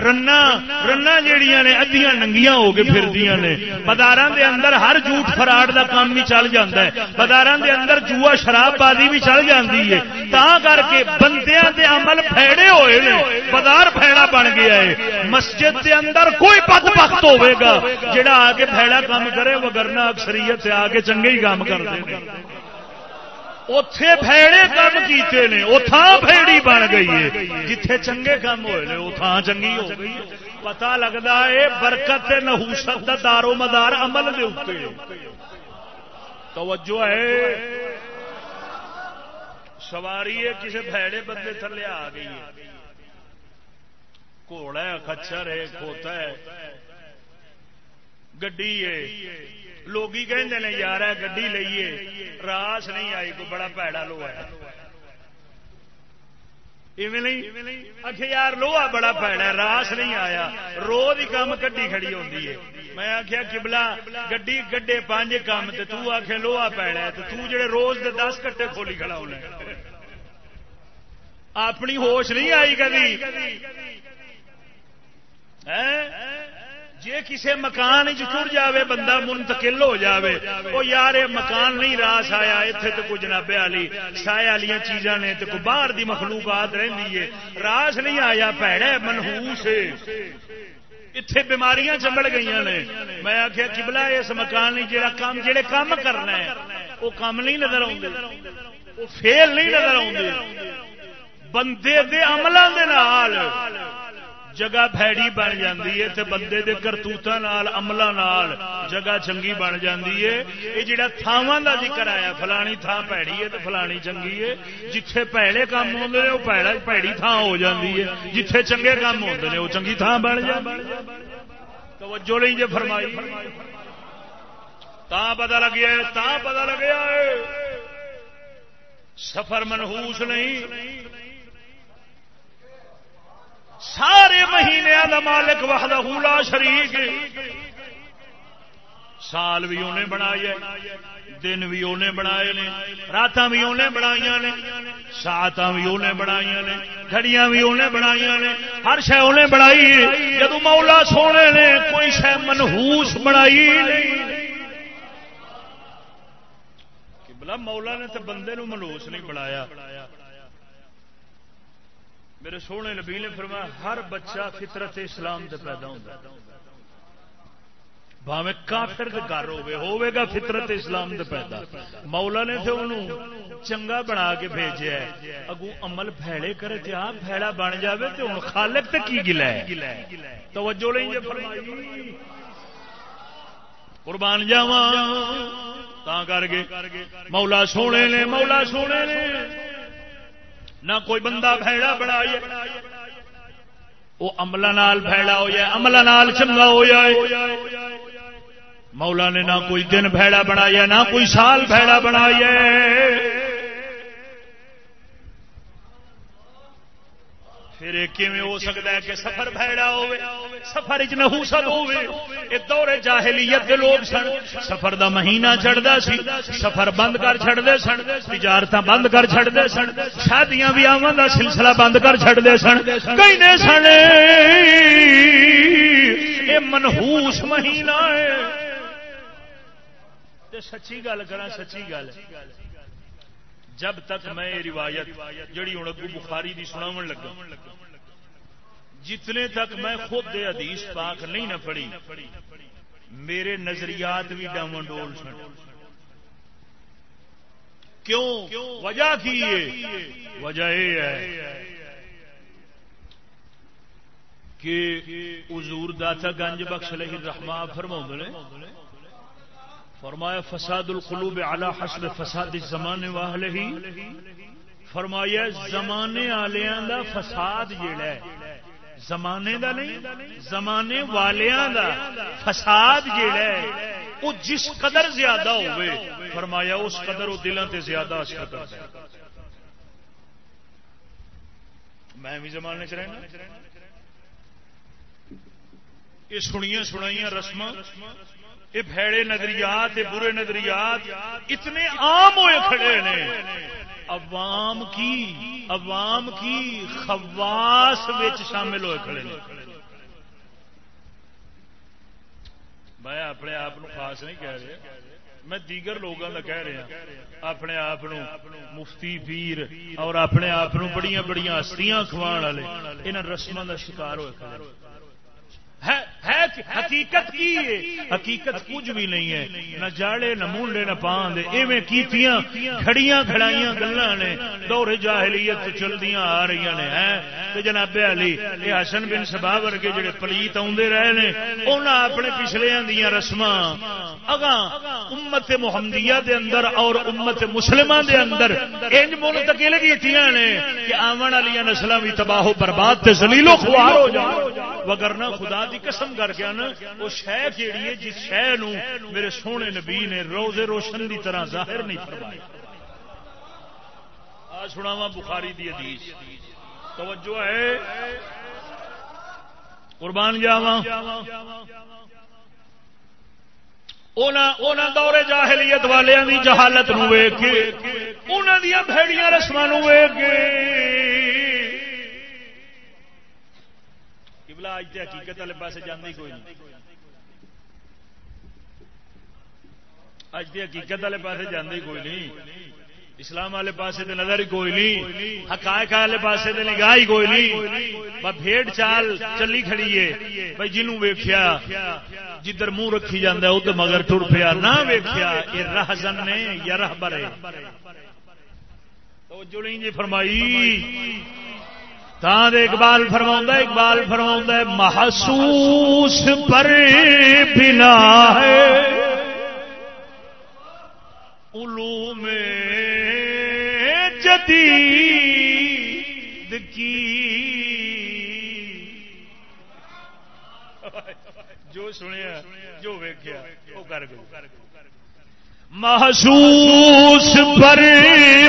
Speaker 1: رنا رنا جہیا نے ادیاں ننگیاں ہو کے پھر نے۔ بازار دے اندر ہر جھوٹ فراڈ دا کام بھی چل جاتا ہے۔ بازار دے اندر جوا شراب بازی بھی چل جاتی ہے۔ تا کر کے بندیاں دے عمل پھیڑے ہوئے نے۔ بازار پھیڑا بن گیا ہے۔ مسجد دے اندر کوئی پت پخت ہوے گا۔ جڑا آ کے پھیڑا کام کرے، وہ گرنا اکثریت آ کے چنگے ہی کام کرتے ہیں۔ اتے بھڑے کام کیتے نے وہ تھان بھڑی بن گئی ہے۔ جتھے چنگے کام ہوئے وہ تھان چنگی ہو گئی پتا لگتا ہے برکت نحوست کا دارو مدار عمل دے اتنے توجہ ہے۔ سواری ہے کسی بھڑے بندے تھلے آ گئی ہے۔ گھوڑا ہے، کچر ہے، کھوتا ہے۔ گڈی ہے۔ لوگ کہ یار گڈی لئیے۔ راس نہیں آئی، کوئی بڑا پیڑا لو ہے یار، لوہا بڑا پیڑا راس نہیں آیا۔ روز ہی کام کڈی کھڑی ہوتی ہے۔ میں آخیا کبلا گڈی گڈے پانچ کام تو آخ لوہا پیڑا تو جڑے روز دے دس کٹے کھولی کھڑا ہونا اپنی ہوش نہیں آئی کبھی۔ جی کسی مکان چڑ جائے بندہ منتقل ہو جاوے وہ یار مکان نہیں، راس آیا اتنے تو کچھ جنابے والی سائے والی چیزاں نے تو باہر دی مخلوقات رہی ہے راس نہیں آیا پیڑ منہوس اتے بیماریاں چمڑ گئی نے۔ میں آخیا کبلا اس مکان جہاں کام جہے کام کرنا ہے وہ کام نہیں نظر آتے وہ فیل نہیں نظر آتے بندے دے عملوں دے نال جگہ بھڑی بن جاتی ہے تے بندے دے کرتوتاں نال عملہ نال جگہ چنگی بن جاتی ہے یہ جڑا تھاواں دا ذکر آیا فلانی تھان پیڑی ہے تے فلانی چنگی ہے جتھے پیڑے کام ہوندے نے وہ پیڑا پیڑی تھان ہو جاتی ہے جتھے چنگے کام ہوندے نے وہ چنگی تھان بن جاتی توجہ نہیں جے فرمائی تا پتہ لگیا ہے تا پتہ لگیا ہے سفر منحوس نہیں سارے مہینے کا مالک وحدہ لا شریک سال بھی انہیں بنایا دن بھی انہیں بنائے نے رات بھی انہیں بنائی نے سات بھی انہیں بنائی نے، گھڑیاں بھی انہیں بنائی نے۔ ہر شہ انہیں بنائی جدو مولا سونے نے کوئی شہ منہوس بنائی نہیں۔ مولا نے تو بندے نو منہوس نہیں بنایا۔ میرے سونے نبی نے فرمایا، ہر بچہ فطرت اسلام سے پیدا ہوتا بھاوے کافر گھر ہوے گا فطرت اسلام سے پیدا۔ مولا نے تو انہوں چنگا بنا کے بھیجا اگو عمل بھڑے کرے تے آپ بھڑا بن جاوے تے ہوں خالق تے کی گلا ہے؟ توجہ نہیں جی فرمائی۔ قربان جاواں، تا کر کے۔ مولا سونے نے، مولا سونے نے۔ نہ کوئی بندہ بھڑا بڑا وہ عملہ نال بھڑا ہو جائے عملہ نال چنگا ہو جائے مولا نے نہ کوئی دن بھڑا بنایا نہ کوئی سال بھڑا بنایا پھر کیویں ہو سکتا ہے کہ سفر بھڑا ہوے سفر چ نحوست ہوے اے دور جاہلیت کے لوگ سن۔ سفر دا مہینہ چڑھدا سی۔ سفر بند کر چھڑدے سن۔ تجارتاں بند کر چھڑدے سن۔ شادیاں بیاواں دا سلسلہ بند کر چھڑدے سن۔ کہنے سن اے منحوس مہینہ ہے۔ تے سچی گل کراں، سچی گل۔ جب تک میں روایت جڑی ہوں اگو بخاری کی سناو لگا، جتنے تک میں خود دے حدیث پاک نہیں نہ پڑھی، میرے نظریات بھی ڈاون ڈول سن۔ کیوں؟ وجہ کی ہے؟ وجہ یہ ہے کہ حضور داتا گنج بخش لہی رحمہ فرما نے فرمایا، فساد القلوب علی حسب فساد زمانے واہل ہی۔ فرمایا، زمانے والیاں دا فساد جیڑا ہے، زمانے دا نہیں، زمانے والیاں دا فساد جیڑا ہے وہ جس قدر زیادہ ہوئے، فرمایا، اس قدر وہ دلوں تے زیادہ اثر کرتا ہے میں بھی زمانے چ رہنا۔ یہ سنیا سنائی رسم یہ بھڑے نظریات یہ برے نظریات، اتنے عام ہوئے کھڑے نے۔ عوام کی عوام کی خواس شامل ہوئے کھڑے نے۔ میں اپنے آپ خاص نہیں کہہ رہا۔ میں دیگر لوگوں کا کہہ رہا۔ اپنے آپ مفتی، پیر اور اپنے آپ بڑی بڑی ہستیاں کھوان والے ان رسموں کا شکار ہوئے کھڑے ہے حقیقت کی ہے. حقیقت کچھ بھی نہیں ہے. نہ جاڑے، نہ مونڈے، نہ پان دے ایویں کیتیاں کھڑیاں کھڑائیاں گلاں نے دور جاہلیت چلدیاں آ رہی نے، ہیں؟ تے جناب علی یہ حسن بن سبا ورگے جڑے پلیت آوندے رہے نے انہاں اپنے پچھلیاں دیاں رسماں اگاں امت محمدیہ دے اندر اور امت مسلمہ دے اندر انج منتقل کیتیاں نے کہ آون والی نسلاں بھی تباہ و برباد تے ذلیل و خوار ہو جان وگرنہ خدا دی قسم کر کے نا وہ شہ جیڑی ہے، جس شہ نو میرے سونے نبی نے روز روشن دی طرح ظاہر نہیں فرمایا آ سناوا بخاری دی حدیث۔ توجہ ہے۔ قربان جاوا دور جاہلیت والوں کی جہالت نو ویگ کے انہوں دیا بھڑیاں رسم ویگ کے۔ اج تے حقیقت والے پاس جانے کوئی نہیں۔ اج تے حقیقت والے پاس جانے کوئی نہیں۔ اسلام والے پاس نظر ہی کوئی نہیں۔ حقائق والے پاس نگاہ ہی کوئی نہیں۔ بھیڑ چال چلی کھڑی ہے۔ بھائی جنوں ویخیا جدھر منہ رکھی جانا ادھر مگر ٹر پیا نہ ویخیا یہ راہ زن نے، یا راہ برے جو جی فرمائی۔ اقبال فرما اقبال فرما محسوس پر بنا ہے۔ علوم جدید کی۔ جو سنیا، جو ویکیا وہ کر گئے محسوس پر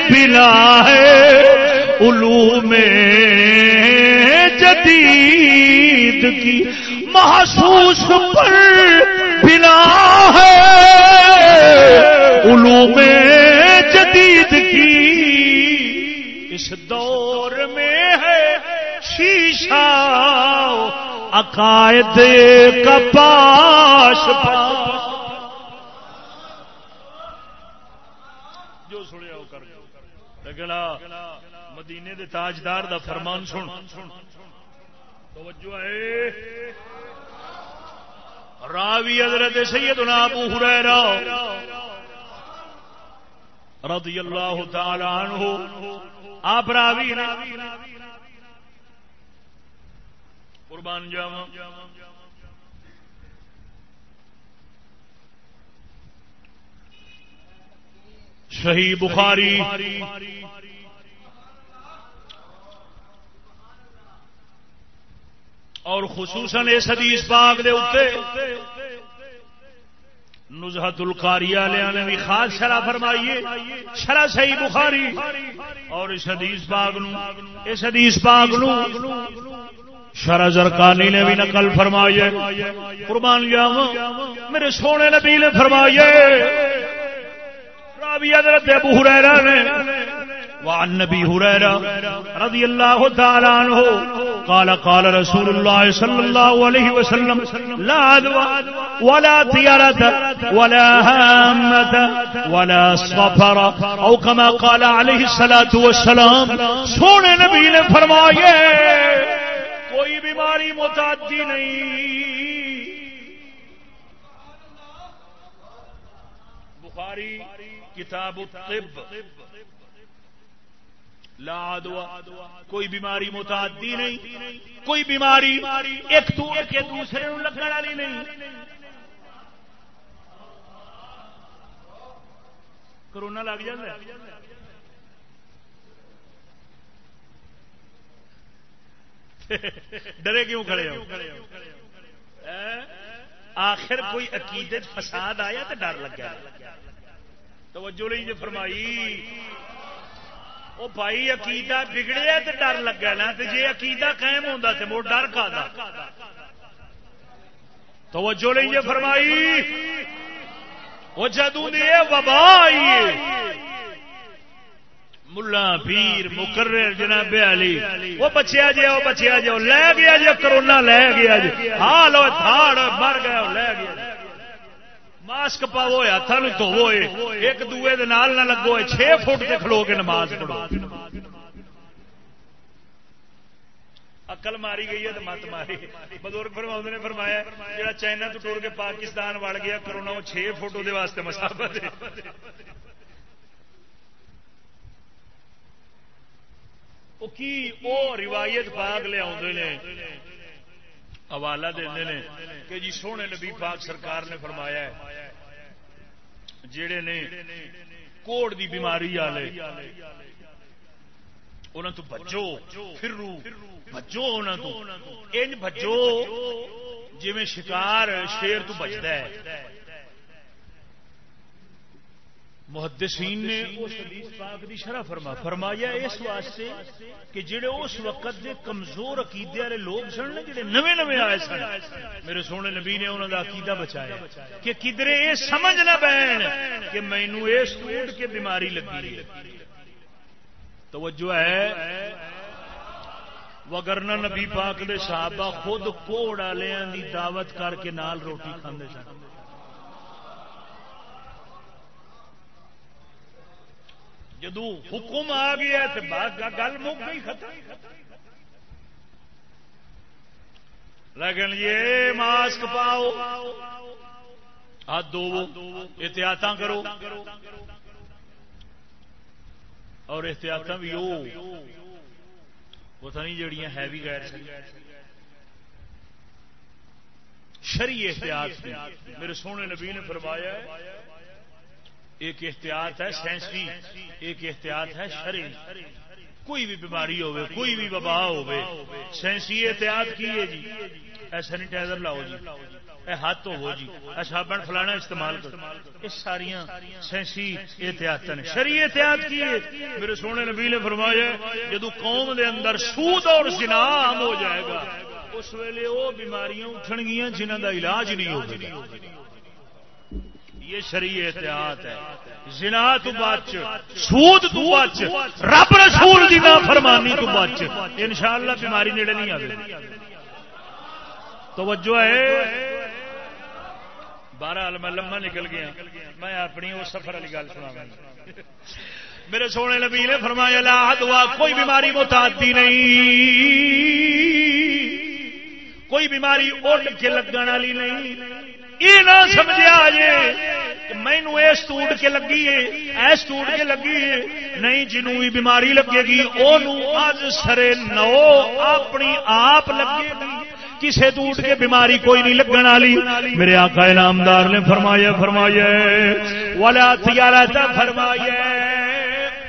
Speaker 1: بلا ہے۔ علوم جدید کی محسوس پر بلا ہے۔ علوم جدید کی اس دور میں ہے شیشہ عقائد کا پاش جو سنیا وہ کر لیکن مدینے دے تاجدار دا فرمان سن۔ توجہ ہے۔ راوی حضرت سیدنا ابو ہریرہ رضی اللہ تعالی عنہ، آپ راوی قربان جاوا صحیح بخاری۔ اور خصوصاً اس حدیث پاک دے اتنے نزہت القاری والے نے بھی خاص شرح فرمائیے، شرح صحیح بخاری اور اس حدیث پاک نو، اس حدیث پاک نو شرح زرکانی نے بھی نقل فرمائیے۔ قربان جاوا میرے سونے نبی نے فرمائیے، راوی حضرت ابو ہریرہ نے وعن نبی هريره رضي الله تعالى عنه قال قال رسول الله صلى الله عليه وسلم، لا عدوى ولا طيرة ولا هامة ولا صفر، او كما قال عليه الصلاة والسلام، سونے نبی نے فرمائے، کوئی بیماری متعدی نہیں۔ بخاری کتاب الطب۔ لا دعا کوئی بیماری متعدی نہیں، کوئی بیماری ایک کے دوسرے لگنے والی نہیں۔ کرونا لگ جائے ڈرے کیوں کھڑے ہو؟ آخر کوئی عقیدت فساد آیا تو ڈر لگا توجہ نہیں جو فرمائی۔ وہ بھائی عقیدہ بگڑیا تو ڈر لگا نا تو جی عقیدہ قائم ہوتا تو وہ ڈر کھا توجہ نہیں یہ فرمائی وہ جدو وبا آئی ملا پیر مقرر جناب علی وہ بچیا جی وہ بچیا جی لے گیا جی کرونا لے گیا جی ہال تھاڑ مر گیا لے گیا ماسک پاو ہاتھ دھو ایک دوے نال نہ لگو چھ فٹ سے کھلو کے نماز پڑھو۔ اقل ماری گئی ہے تو مت ماری۔ بزرگ فرما نے فرمایا جا چائنا تو ٹور کے پاکستان وڑ گیا، کرونا وہ چھ فوٹو دے واسطے مسافت کی روایت پاک لیا حوالہ دے کہ جی سونے نبی پاک سرکار نے فرمایا جڑے نے کوڑ دی بیماری والے انہوں تو بچو پھرو بچو انہوں ان بچو جی شکار شیر تو بچتا ہے۔ محدثین نے اس حدیث پاک دی شرح فرما فرمایا اس واسطے کہ جڑے اس وقت دے کمزور عقیدے والے لوگ سن نے جڑے نویں نویں آئے سن۔ میرے سونے نبی نے انہوں دا عقیدہ بچایا کہ کدرے یہ سمجھ نہ بین کہ مینو اس ٹوٹ کے بیماری لگی ہے۔ توجہ ہے۔ وگرنا نبی پاک دے صحابہ خود کوڑ والوں دی دعوت کر کے نال روٹی کھاندے سن۔ جدو حکم آ گیا تو گل مک گئی ختم۔ لیکن یہ ماسک پاؤ۔ ہاتھ دو احتیاط کرو۔ اور احتیاط بھی وہ تو نہیں جڑیاں ہے بھی غیر شری احتیاط۔ میرے سونے نبی نے فرمایا ایک احتیاط ہے سائنسی، ایک احتیاط ہے شری کوئی بھی بیماری ہوے کوئی بھی وبا ہوے سائنسی احتیاط کی ہے جی؟ اے سینیٹائزر لاؤ جی اے ہاتھ ہو جی اے صابن فلانا استعمال کرو۔ یہ ساری سائنسی احتیاط نے۔ شری احتیاط کی ہے۔ میرے سونے نبی نے فرمایا جدو قوم دے اندر سود اور زنا عام ہو جائے گا، اس ویلے وہ بیماریاں اٹھن گیا جنہوں دا علاج نہیں ہوگا یہ شری احتیاط ہے۔ زنا تو بچ سود تو بچ رب رسول دی نا فرمانی تو بچ انشاءاللہ بیماری نیڑے نہیں آئے توجہ ہے۔ بارہ میں لما نکل گیا۔ میں اپنی وہ سفر والی گل سنا میرے سونے نبی نے فرمایا، لا دعا کوئی بیماری متعدی نہیں۔ کوئی بیماری اٹھ کے لگن والی نہیں۔ یہ نہ سمجھا جی مینو ایس ٹوٹ کے لگی ہے ایس ٹوٹ کے لگی ہے۔ نہیں، جنوں بھی بیماری لگے گی اج سرے نو اپنی آپ لگے گی۔ کسے ٹوٹ کے بیماری کوئی نہیں لگن والی۔ میرے آقا نامدار نے فرمایا فرمایا والا تیارا تھا فرمایا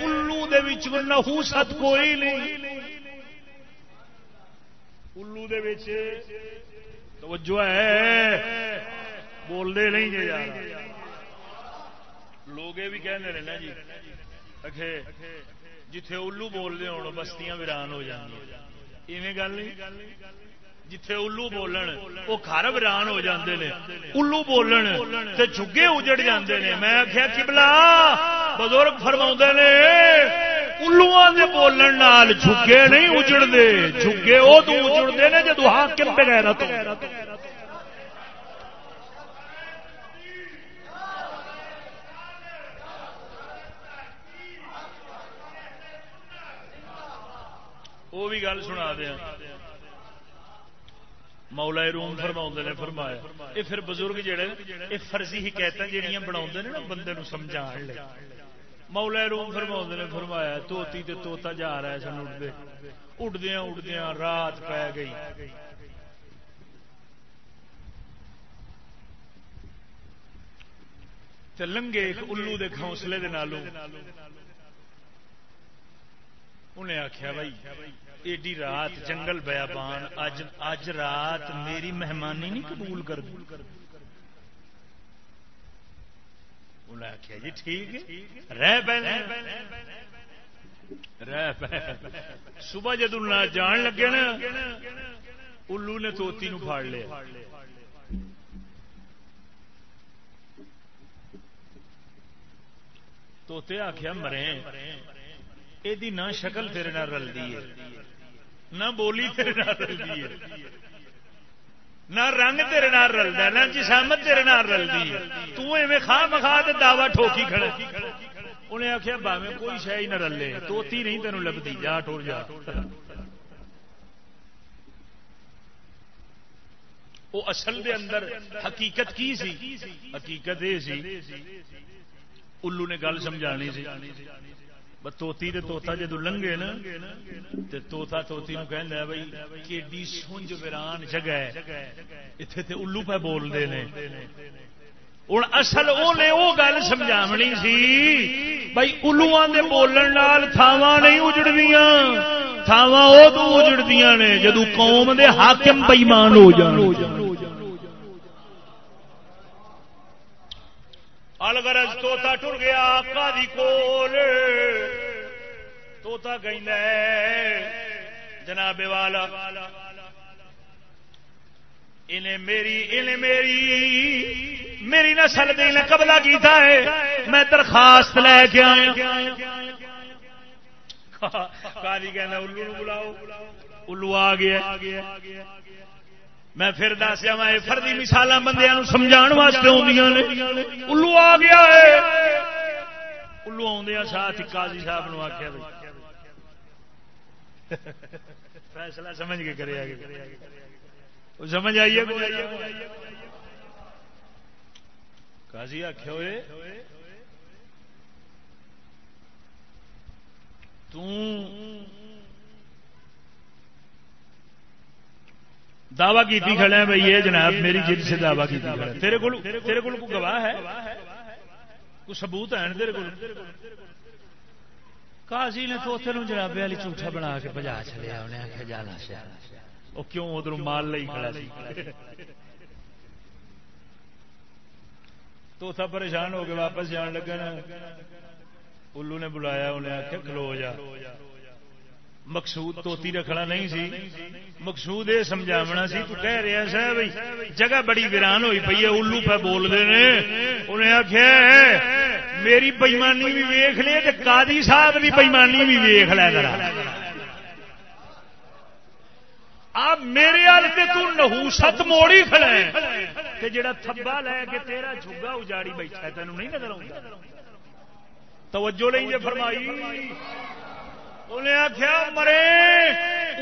Speaker 1: الو دے وچ نحوست کوئی نہیں۔ الو دے توجہ ہے۔ بولتے نہیں جی یار لوگ یہ بھی کہتے رہنا جی جتھے الو بولتے ہو بستیاں ویران ہو جاتی ایویں گل نہیں جتھے الو بولن وہ گھر ویران ہو جاندے نے الو بولن تے جگے اجڑ جاندے نے میں آخیا کبلا بزرگ فرما نے الوان دے بولن نال جھگے نہیں اجڑتے جھگے وہ تو اجڑتے نے جدو حاکم بغیر تو وہ بھی گل سنا دیا مولا روم فرما نے فرمایا یہ پھر بزرگ جہے یہ فرضی ہی کہتا جہیا بنا نا بندے سمجھا لے۔ مولا روم فرما نے فرمایا توتی تے توتا جا رہا ہے سن اٹھتے اٹھدیا اٹھدیا رات پی گئی۔ لنگے ایک الو دے گھونسلے دے نالوں، انہیں آخیا بھائی ایڈی رات جنگل بیابان اج اج رات میری مہمانی نہیں قبول کر دی انہیں آخیا جی ٹھیک رہ صبح جدو نہ جان لگے نا، الو نے توتی نو پھاڑ لیا۔ توتے آخیا مرے یہ نہ شکل تیرے رلتی ہے۔ نہ بولی تیرے رلتی ہے۔ نہ رنگ تیرے نال رلتا نہ جسامت تیرے نال رلتی ہے۔ تمہیں کھا مکھا دعوی ٹھوکی کھڑے انہیں آخیا باوے کوئی شہ ہی نہ رلے۔ توتی نہیں تینوں لگتی جا ٹور جا۔ وہ اصل دے اندر حقیقت کی سی؟ حقیقت یہ سی۔ الو نے گل سمجھانی سی۔ توتی دے توتا جدو لنگے نا، تے توتا توتی نو کہندا بھائی، کیڈی سونج ویران جگہ ہے۔ ایتھے تے الو پہ بول دے نے۔ ہوں اصل وہ گل سمجھانی سی، بھائی الوان دے بولن نال تھاواں نہیں اجڑدیاں۔ تھاواں ادو اجڑدیاں نے جدو قوم دے حاکم بے بےمان ہو جان۔ الگرج توتا ٹر گیا آقا کول توتا کہ جناب والا انہیں میری انہیں میری میری نسل دین قبلہ کیتا ہے میں درخواست لے کے آیا کالی کہنا الو بلاؤ الو آ گیا میں پھر دسیا میں فردی مثال بندے سمجھا واسطے الو آ گیا الو آدھا ساتھ قاضی صاحب نو آخیا فیصلہ سمجھ کے کرے سمجھ آئیے قاضی آخیا ہوئے توں دعوی کی کھڑے ہیں بھائی یہ جناب میری جد سے دعوی کی تیرے کو تیرے کو گواہ ہے؟ کوئی سبوت ہے تیرے کو قاضی نے تو اتنے جنابے والی جھوٹا بنا کے بجا چلیا انہیں آخیا جانا وہ کیوں ادھر مال لئی کھڑا سی؟ تو تھا پریشان ہو کے واپس جان لگا نا۔ الو نے بلایا انہیں آخیا کھلو جا۔ مقصود توتی رکھنا نہیں سی۔ مقصود یہ سمجھاونا سی، تو کہہ رہا سا بھائی جگہ بڑی ویران ہوئی پی ہے، الو پہ بول دے انہیں آخیا میری بےمانی بھی ویخ لے قاضی صاحب کی بےمانی بھی ویخ لے کرا آپ میرے آل سے تو نہوست موڑی کھڑے جڑا تھبا لے کے تیرا جھگا اجاڑی بیٹھا تینوں نہیں نظر آؤں توجہ نہیں فرمائی۔ انہیں آخیا، مرے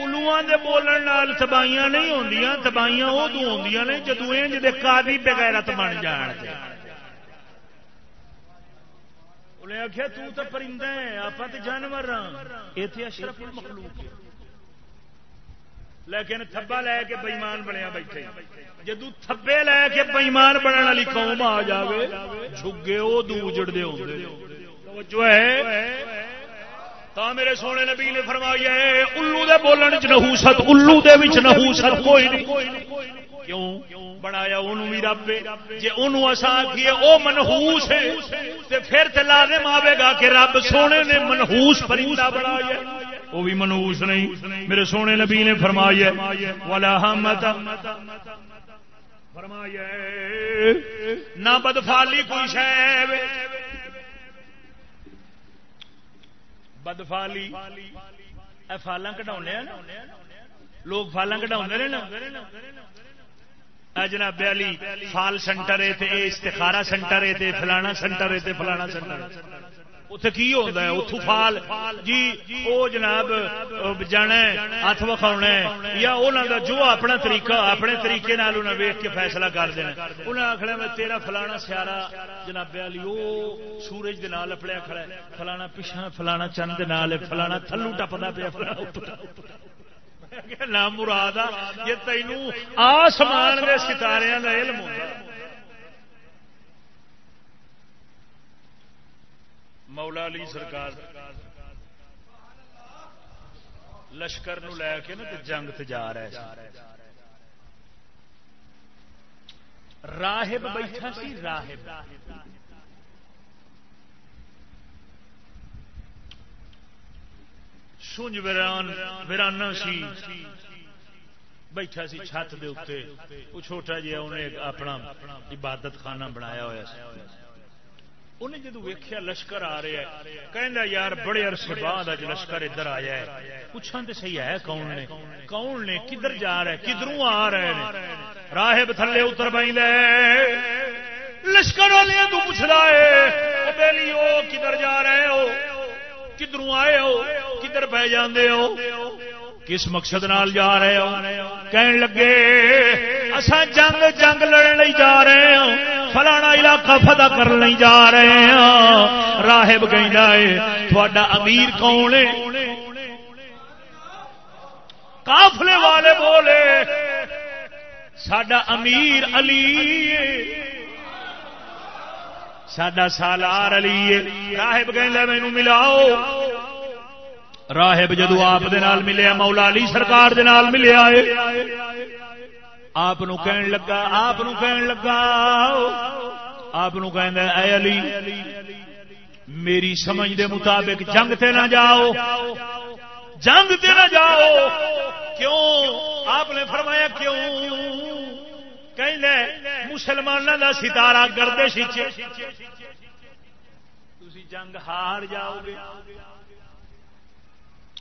Speaker 1: الو کے بولن نال تباہیاں نہیں ہوں تباہیاں ادو ہوں نے جدو جی کادی بغیرت بن جان انہیں آخیا، تو تے پرندہ ہے آپ تو جانور ہاں یہ اشرف مخلوق لیکن تھبا لے کے بئیمان بنیا بیٹھے۔ جدو تھبے لے کے بئیمان بننے والی قوم آ جائے جھگے وہ دو اجڑتے ہوں جو ہے۔ تا میرے سونے نبی نے فرمایا الو دے بولن چ نحوست الو دے وچ نحوست کوئی نہیں کیوں بنایا انہوں بھی رب جی انہوں اسا آخیے او منحوس ہے تے پھر تے لازم آوے گا کہ رب سونے نے منحوس پرندہ بنایا وہ بھی منحوس نہیں میرے سونے نبی نے فرمایا ولا حمت فرمایا نہ بدفالی کوئی شے بدفالی. فالا کٹا لوگ فالا کٹا جناب علی، فال سینٹر ہے استخارا سینٹر ہے فلانا سینٹر ہے فلانا سینٹر اتے کی ہوتا ہے؟ اتو فال۔ جی وہ جناب جانا ہاتھ وکھاؤنا یا انہوں کا جو اپنا طریقہ، اپنے طریقے انہیں ویخ کے فیصلہ کر دینا انہیں آخنا میں تیرا فلانا سیارا جناب والی وہ سورج کے نال اپڑیا کھڑا ہے، فلانا پچھا فلانا چند نال، فلانا تھلو ٹپتا پیا، فلانا مراد یہ تینوں آسمان کے ستارے کا علم ہوتا مولا علی سرکار لشکر نو لے کے نا جنگ تے جا رہے راہب بیٹھا سی، راہب۔ سونج ویران ویرانا سی۔ بیٹھا سی چھت دے اتنے وہ چھوٹا جہا انہیں اپنا عبادت خانہ بنایا ہوا انہیں جدو ویخیا لشکر آ رہا ہے کہہ یار، بڑے عرصے بعد اج لشکر ادھر آیا ہے۔ پوچھا تو صحیح ہے کون نے؟ کون نے؟ کدھر جا رہا ہے؟ کدھروں آ رہے ہیں؟ راہب تھلے اتر پہ لشکر والے تو پوچھتا ہے ہو کدھر جا رہے ہو؟ کدھروں آئے ہو؟ کدھر پہ جاندے ہو؟ کس مقصد نال جا رہے ہو؟ کہن لگے اسا جنگ جنگ لڑنے جا رہے ہیں فلانا علاقہ فدا فتح کرنے جا رہے ہیں راہب کہنا ہے، تھوڑا امیر کون ہے؟ کافلے والے بولے سڈا امیر علی سڈا سالار علی راہب کہ مینو ملاؤ۔ راہب جدو آپ ملیا، مولا علی سرکار ملیا آپ کہن لگا، آپ کہن لگا، آپ اے علی، میری سمجھ دے مطابق جنگ تے نہ جاؤ۔ جنگ تے نہ جاؤ۔ کیوں؟ آپ نے فرمایا کیوں؟ کہ مسلمانوں کا ستارہ گردش جنگ ہار جاؤ گے۔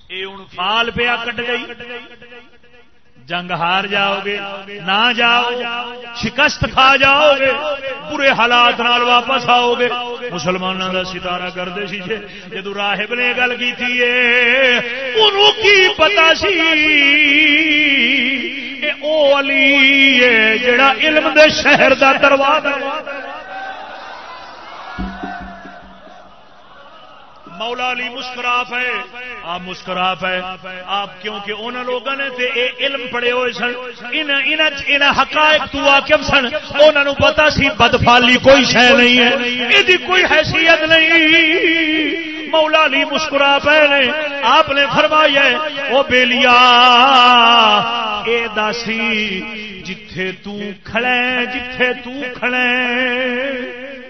Speaker 1: یہ ہوں فال پیا کٹ گئی۔ جنگ ہار جاؤ گے نہ جاؤ، شکست کھا جاؤ گے برے حالات نال واپس آؤ گے مسلمانوں کا ستارہ کرتے سی جدو راہب نے گل کی پتا سی؟ او علی جڑا علم دے شہر دا دروازہ مولا علی مسکراف ہے۔ آپ مسکراف ہے آپ کیونکہ ان لوگوں نے تے اے علم پڑے ہوئے سن، ان حقائق تو واقف سن۔ انہوں نے پتا سی بدفالی کوئی شہ نہیں ہے۔ یہ کوئی حیثیت نہیں۔ مولا علی مسکرا پے نے آپ نے فرمایا او بیلیا، اے داسی، جتھے تو کھڑے، جتھے تو کھڑے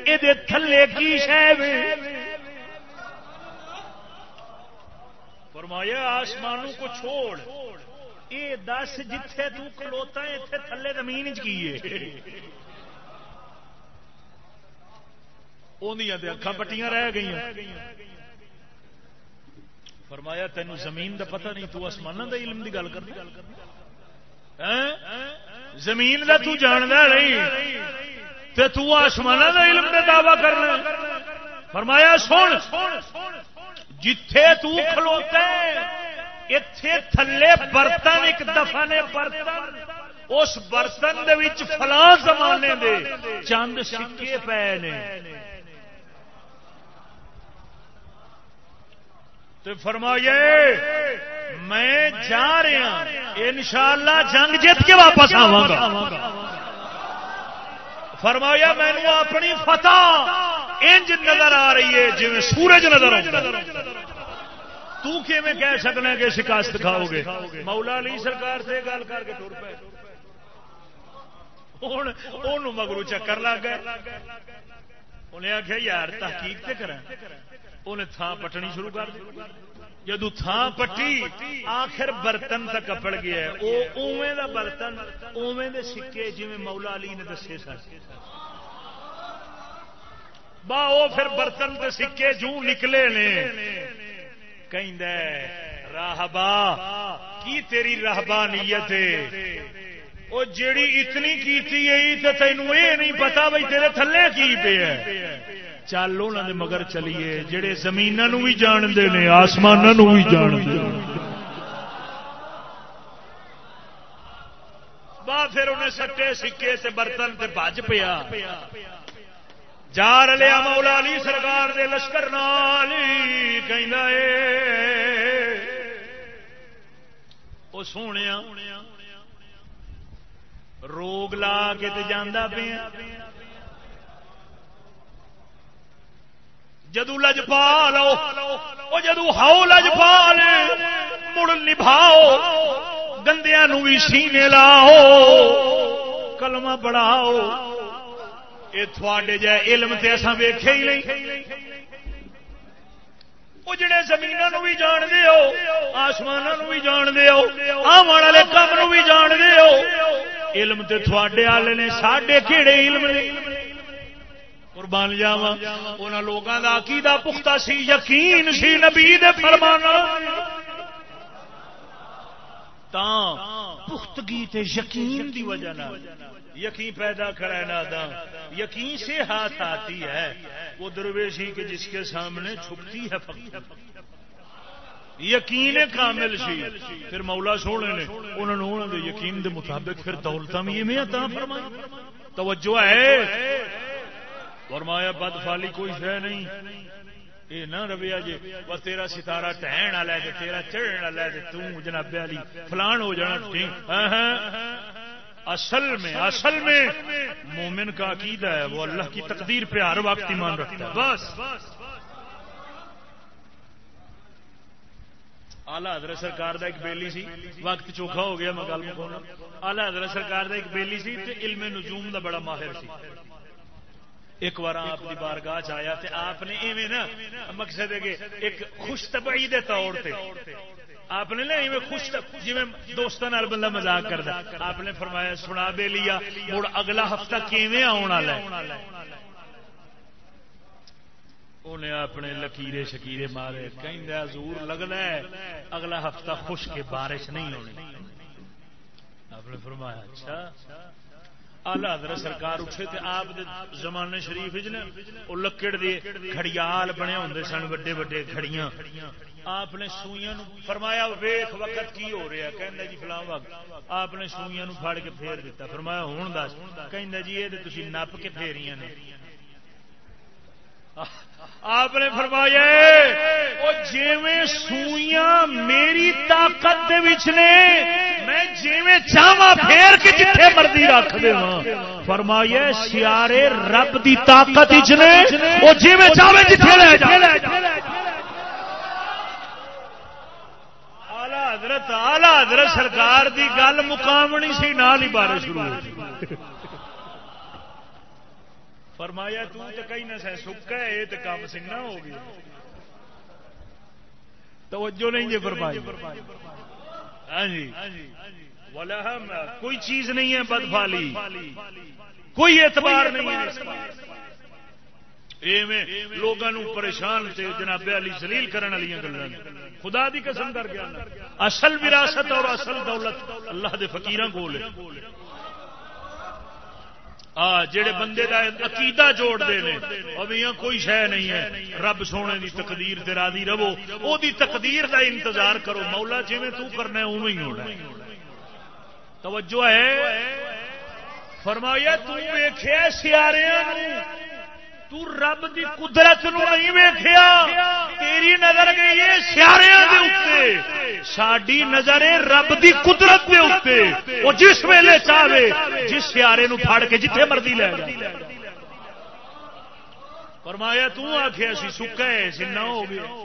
Speaker 1: اے دے تھلے کی شے فرمایا، آسمانوں کو چھوڑ۔ یہ دس جتھے تو کھلوتا ہے اتنے تھلے زمین چیے اکھا پٹیاں رہ گئی فرمایا تینوں زمین دا پتہ نہیں، تو آسمان دا علم دی گل کر۔ ہاں؟ زمین دا تو جاندا نہیں، تے تو آسمان دا علم دے دعوی کرنا فرمایا، سن۔ جتھے تو کھلوتا اتے تھلے برتن ایک دفعہ نے برتن۔ اس برتن دے وچ فلاں زمانے دے چند سکے پے نے۔ تو فرمائیے، میں جا رہا ہاں، انشاءاللہ جنگ جیت کے واپس آواں گا۔ فرمایا مینو اپنی فتح انج نظر آ رہی ہے جی سورج نظر کہہ سکنا کہ شکست کھاؤ گے مولا علی سرکار سے گل کر کے ٹر پے۔ ہوں مگرو چکر لگ گئے۔ انہیں آخیا یار تحقیق سے کریں۔ انہیں تھان پٹنی شروع کر دی۔ جدو تھان پٹی، آخر برتن تک کپڑ گیا اوے دا برتن اوے دے سکے جی مولا علی نے دسے سر با وہ پھر برتن کے سکے جو نکلے نے۔ کہ راہبا، کی تیری راہبا نیت وہ جیڑی اتنی کی تینوں یہ نہیں پتا بھائی تیرے تھلے کی پہ چل انہوں مگر چلیے جہے زمین بھی جانتے ہیں آسمان بھی جانتے پھر انہیں سٹے سکے سے برتن سے بج پیا جار لیا مولا علی سرکار دے لشکر نال وہ سونے روگ لا کے جانا پیا جدو لج پا لو وہ جدو ہاؤ لج پا لے مڑ نبھاؤ گندیا بھی سینے لاؤ، کلمہ بڑھاؤ یہ تھوڑے جہ علم تے اصا ویخے ہی نہیں۔ وہ جڑے زمین بھی جان دے ہو آسمان بھی جان دے ہو آن والے کام بھی جان دے ہو، علم تے تھوڑے والے نے، ساڈے کہڑے علم نے؟ قربان جاوا ان لوگوں کا عقیدہ پختہ سی، یقین سی نبی دے فرمانا تا پختگی تے یقین دی وجہ نہ یقین پیدا کرے نادا یقین سے ہاتھ آتی ہے۔ وہ درویشی کے جس کے سامنے چھپتی ہے یقین کامل سی۔ پھر مولا سونے نے انہوں نے یقین دے مطابق پھر دولت بھی میں فرمائی۔ توجہ ہے۔ فرمایا، بد فالی کوئی شہ نہیں۔ یہ نہ رویا جی وہ تیرا ستارہ ٹہن والا ہے تیرا چڑھن والا ہے تو جناب علی، فلان ہو جانا ہاں، ہاں۔ اصل میں اصل میں مومن کا عقیدہ ہے، وہ اللہ کی تقدیر پہ ہر وقت ایمان رکھتا ہے۔ بس۔ آلہ حضرت سرکار دا ایک بیلی سی۔ وقت چوکھا ہو گیا، میں گل مکھا آلہ حضرت سرکار دا ایک بیلی سی، تے علم نجوم دا بڑا ماہر سی۔ ایک بار آپ کی بارگاہ آیا تے آپ نے ایویں نا مقصد ہے کہ ایک خوش طبعی دے طور تے آپ نے نا ایویں خوش جی دوستوں بندہ مزاق کرتا آپ نے فرمایا سنا بے لیا، مڑ اگلا ہفتہ کیویں آنے والا انہیں اپنے لکیرے شکیرے مارے کہیں زور لگنا ہے اگلا ہفتہ خوش کے بارش نہیں ہونی۔ آپ نے فرمایا اچھا۔ آلہ حضرت سرکار اٹھے تھے آپ زمانے شریف وہ لکڑ دے کھڑیال بنے ہوں سن بڑے بڑے کھڑیاں آپ نے سوئیاں نو فرمایا ویخ وقت کی ہو رہا کہ جی فلاں وقت۔ آپ نے سوئیاں نو پھاڑ کے پھیر دیتا فرمایا، ہون دس۔ کہ جی یہ تسی نپ کے پھیریاں نے۔ آپ نے فرمایا جیویں سوئیاں میری طاقت نے، میں جیویں چاوا پھیر کے جتنے مرضی رکھ دے فرمایا، سیارے رب دی طاقت نے وہ جیویں چاہے جتنے لے جا. حضرت آلہ حضرت سرکار دی گل مقامنی سی، نال ہی بارش شروع ہو فرمایا، تو تو کہیں نہ سہ سکا ہے یہ تو کام سننا ہو گیا. توجہ نہیں جی فرمایا ہاں جی۔ کوئی چیز نہیں ہے بد فالی کوئی اعتبار نہیں ہے لوگوں پریشان سے جناب علی سلیل کرنے والی گلیں خدا دی قسم کر گیا اصل وراثت اور اصل دولت اللہ دے فقیران کول جڑے بندے دا عقیدہ جوڑ دے نے اویاں کوئی شے نہیں ہے۔ رب سونے دی تقدیر تے راضی رہو۔ او دی تقدیر دا انتظار کرو۔ مولا جویں تو کرنا ہے اوویں ہی ہونا توجہ ہے؟ فرمایا، تو ویکھیا سیاریاں تو رب دی قدرت نو نہیں ویکھیا۔ تیری نظر گئی ہے سیاریاں دے اوپر۔ ساڈی نظر ہے رب دی قدرت دے اوپر۔ او جس ویلے چاہے، جس سیارے نو پھڑ کے جتھے مرضی لے جا۔ فرمایا، تو آکھیا سی سکا ہے سنا ہو گیا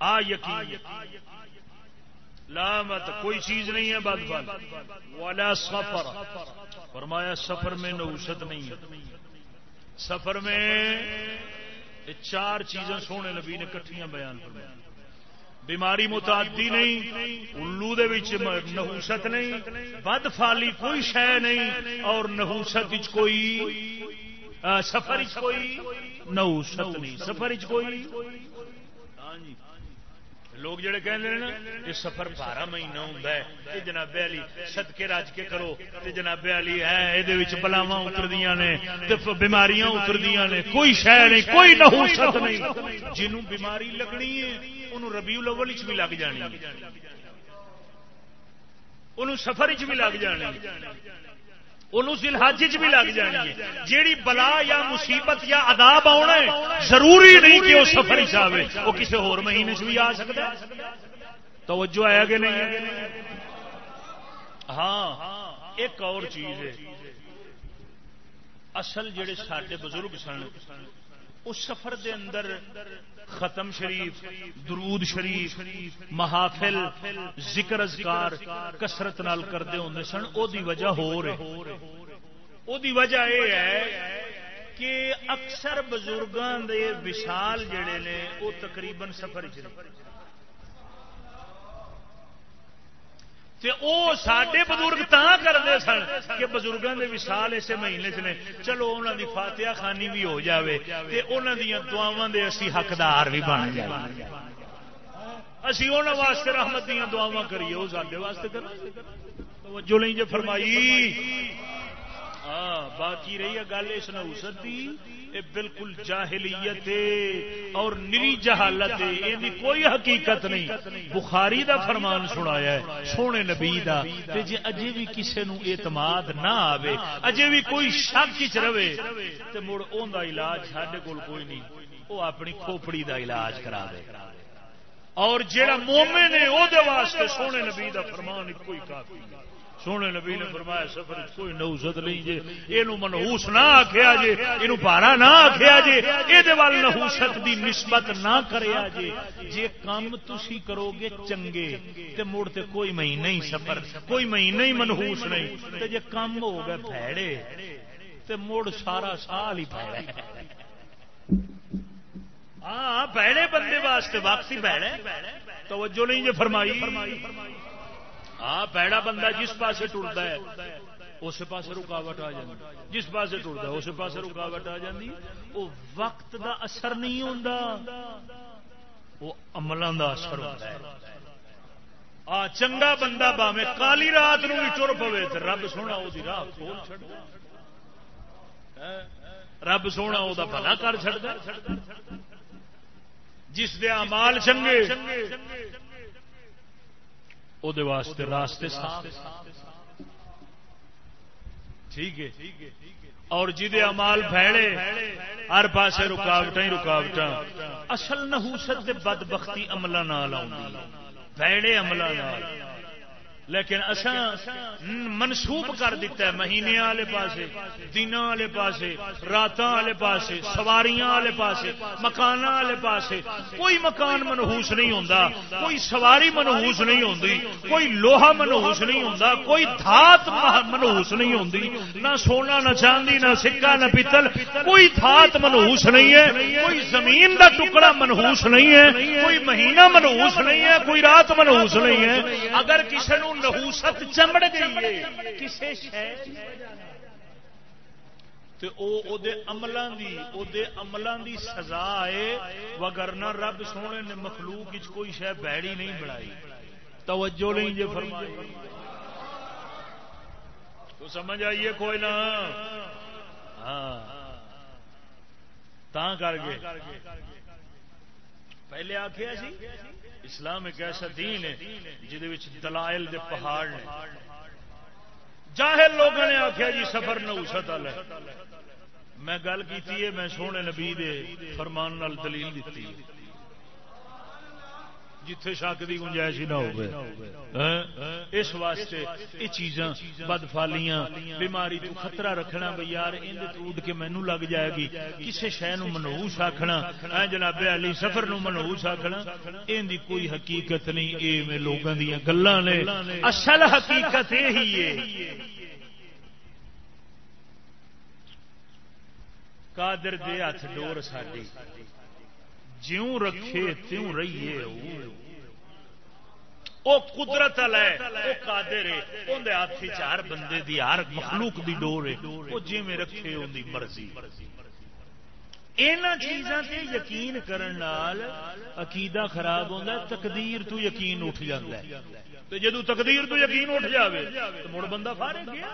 Speaker 1: آ یقین۔ لامت کوئی چیز نہیں ہے بد بد والا سفر۔ فرمایا، سفر میں نوشت نہیں ہے۔ سفر میں چار چیزیں سونے نبی نے کٹھیاں بیان فرمایا بیماری متعدی نہیں، الو نہوست نہیں، بد فالی کوئی شہ نہیں، اور نہوست کوئی سفر کوئی نہوست نہیں۔ سفر کوئی؟ ہاں جی۔ لوگ جڑے کہتے ہیں نا، یہ سفر بارہ مہینہ ہوں یہ جناب علی سدکے رج کے کرو، تے جناب علی ہے یہ بلاوا اتردیا نے بیماریاں اتردیا نے، کوئی شہ نہیں، کوئی نحوست نہیں۔ جنوں بیماری لگنی ہے، انہوں ربیع الاول بھی لگ جانی انہوں سفر چ بھی لگ جانی حج انج بھی لگ جانی جیڑی بلا یا مصیبت یا عذاب آنا ضروری نہیں کہ وہ سفر آئے وہ کسی ہور مہینے چ بھی آ سکتا توجہ آیا کہ نہیں؟ ہاں ایک اور چیز ہے۔ اصل جڑے سارے بزرگ سن اس سفر دے اندر ختم شریف، درود شریف، محافل، ذکر اذکار کسرت نال کرتے ہوں سن، او دی وجہ ہو رہے او دی وجہ یہ ہے کہ اکثر بزرگوں دے وشال جڑے نے وہ تقریباً سفر چ سڈے بزرگ تا کرتے سن کہ بزرگوں کے وشال اسے مہینے چ چلو انہوں کی فاتحہ خانی بھی ہو جائے انہوں دیا دعوا دے اسی حقدار بھی بن جائیں اسی انہوں واسطے رحمت دیا دعوا کریے وہ سارے واسطے کرو جو نہیں جی فرمائی۔ ہاں باقی رہی ہے گل اس نوسط کی یہ بالکل جاہلیت اور نری جہالت یہ کوئی حقیقت نہیں۔ بخاری دا فرمان سنایا ہے، سونے نبی دا جی اجے بھی کسی نو اعتماد نہ آوے، اجے بھی کوئی شک چ رہے تو مڑ ان علاج سڈے کول کوئی نہیں وہ اپنی کھوپڑی دا علاج کرا دے اور جہاں مومن نے وہ واسطے سونے نبی دا فرمان کوئی کافی سونے نبی نے فرمایا سفر کوئی نوزت نہیں جی یہ منہوس نہ آخیا جی یہ پارا نہ آخیا جی یہ نہوست کی نسبت نہ کریا جی جی کام تھی کرو گے چنگے تے مڑ تے کوئی مہینہ ہی سفر کوئی مہینہ ہی منہوس نہیں تے جی کام ہو گئے بھڑے تے مڑ سارا سال ہی پڑے ہاں بہڑے بندے واسطے واپسی بہڑے توجہ نہیں جی فرمائی۔ ہاں پیڑا بندہ جس پاسے ٹرتا ہے، اس پاس رکاوٹ آ جاتی جس پاسے ٹرتا ہے، اس پاس رکاوٹ آ جاتی وہ وقت دا اثر نہیں ہوتا وہ عملوں دا اثر ہوتا ہے۔ آ چنگا بندہ باوے کالی رات نو بھی چر پوے تو رب سونا وہ راہ کھول چڑ رب سونا وہ بھلا کر چڑتا جس دے امال چنگے واسطے راستے ٹھیک ہے اور جی امال فیڑے ہر پاسے رکاوٹ ہی رکاوٹ اصل نحوست بد بختی عملہ نال بھڑے عملہ لیکن اصا منسوب کر دیتا ہے مہینے والے پاسے دن والے پاسے رات والے پاسے، سواریاں والے پاسے مکان والے پاسے۔ کوئی مکان منہوس نہیں ہوتا کوئی سواری منہوس نہیں ہوتی کوئی لوہا منہوس نہیں ہوتا کوئی دھات منہوس نہیں ہوتی نہ سونا، نہ چاندی، نہ سکا نہ پیتل، کوئی دھات منہوس نہیں ہے، کوئی زمین کا ٹکڑا منہوس نہیں ہے، کوئی مہینہ منہوس نہیں ہے، کوئی رات منہوس نہیں ہے۔ اگر کسی نحوست چمڑ گئی ہے کسی عملوں دی عملان دی سزا ہے وگرنا رب سونے نے مخلوق کوئی شہ بیڑی نہیں بنائی۔ توجہ نہیں جی فرمائی۔ تو سمجھ آئیے کوئی نہ۔ ہاں۔ تاں کر کے پہلے آخیا سی، اسلام ایک ایسا دین ہے جہد دلائل دے پہاڑ نے۔ جاہل لوگوں نے آخیا جی سفر نوشت ہے میں گل کی میں سونے نبی دے فرمان نال دلیل دیتی جتھے شک کی گنجائش ہی نہ ہو ہاں؟ اس واسطے یہ چیزاں بدفالیاں بیماری تو خطرہ رکھنا بھائی یار اندر ٹوٹ کے مینو لگ جائے گی۔ کسی شہ منہوس آخنا ہاں جناب علی سفر نو منہوس آخنا ان کوئی حقیقت نہیں۔ یہ میں لوگوں دیا گلان نے۔ اصل حقیقت یہی ہے۔ قادر دے ہاتھ ڈور ساڈی جیوں رکھے، تیوں رہیے وہ قدرت ہے قادر ہے۔ اندر ہاتھ چار بندے دی، ہر مخلوق دی ڈور ہے۔ وہ جی میں رکھے ان کی مرضی۔ یہاں چیزاں تے یقین کرن نال عقیدہ خراب ہوتا ہے، تقدیر تو یقین اٹھ جاتا ہے۔ جدو تقدیر تو یقین اٹھ جاوے، تو مڑ بندہ فارغ گیا۔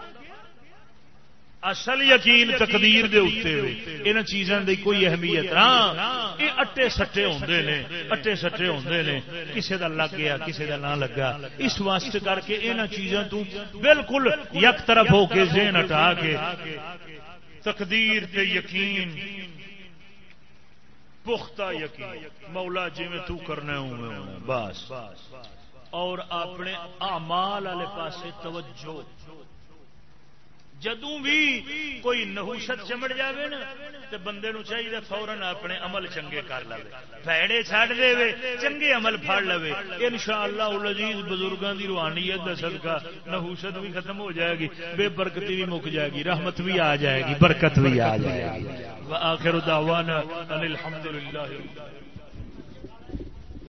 Speaker 1: اصل یقین تقدیر دے اتنے ان چیزوں کی کوئی اہمیت ہاں یہ اٹے سٹے ہوندے نے، اٹے سٹے ہوندے نے۔ کسے دا لگ گیا کسے دا نہ لگا۔ اس واسطے کر کے ان چیزوں تو بالکل یک طرف ہو کے ذہن ہٹا کے۔ تقدیر تے یقین۔ پختہ یقین۔ مولا جی میں تو کرنا ہوں بس۔ اور اپنے اعمال والے پاسے توجہ۔ جدوں بھی کوئی نہوست چمڑ جاوے نا تو بندے نو چاہیے فورن اپنے عمل چنگے کر لو پیڑے چڈ دے چنگے عمل پڑ لو ان شاء اللہ لذیذ بزرگوں کی روحانیت کا صدقہ بھی ختم ہو جائے گی، بے برکتی بھی مک جائے گی، رحمت بھی آ جائے گی، برکت بھی آ جائے گی۔ آخر دعوانا الحمد للہ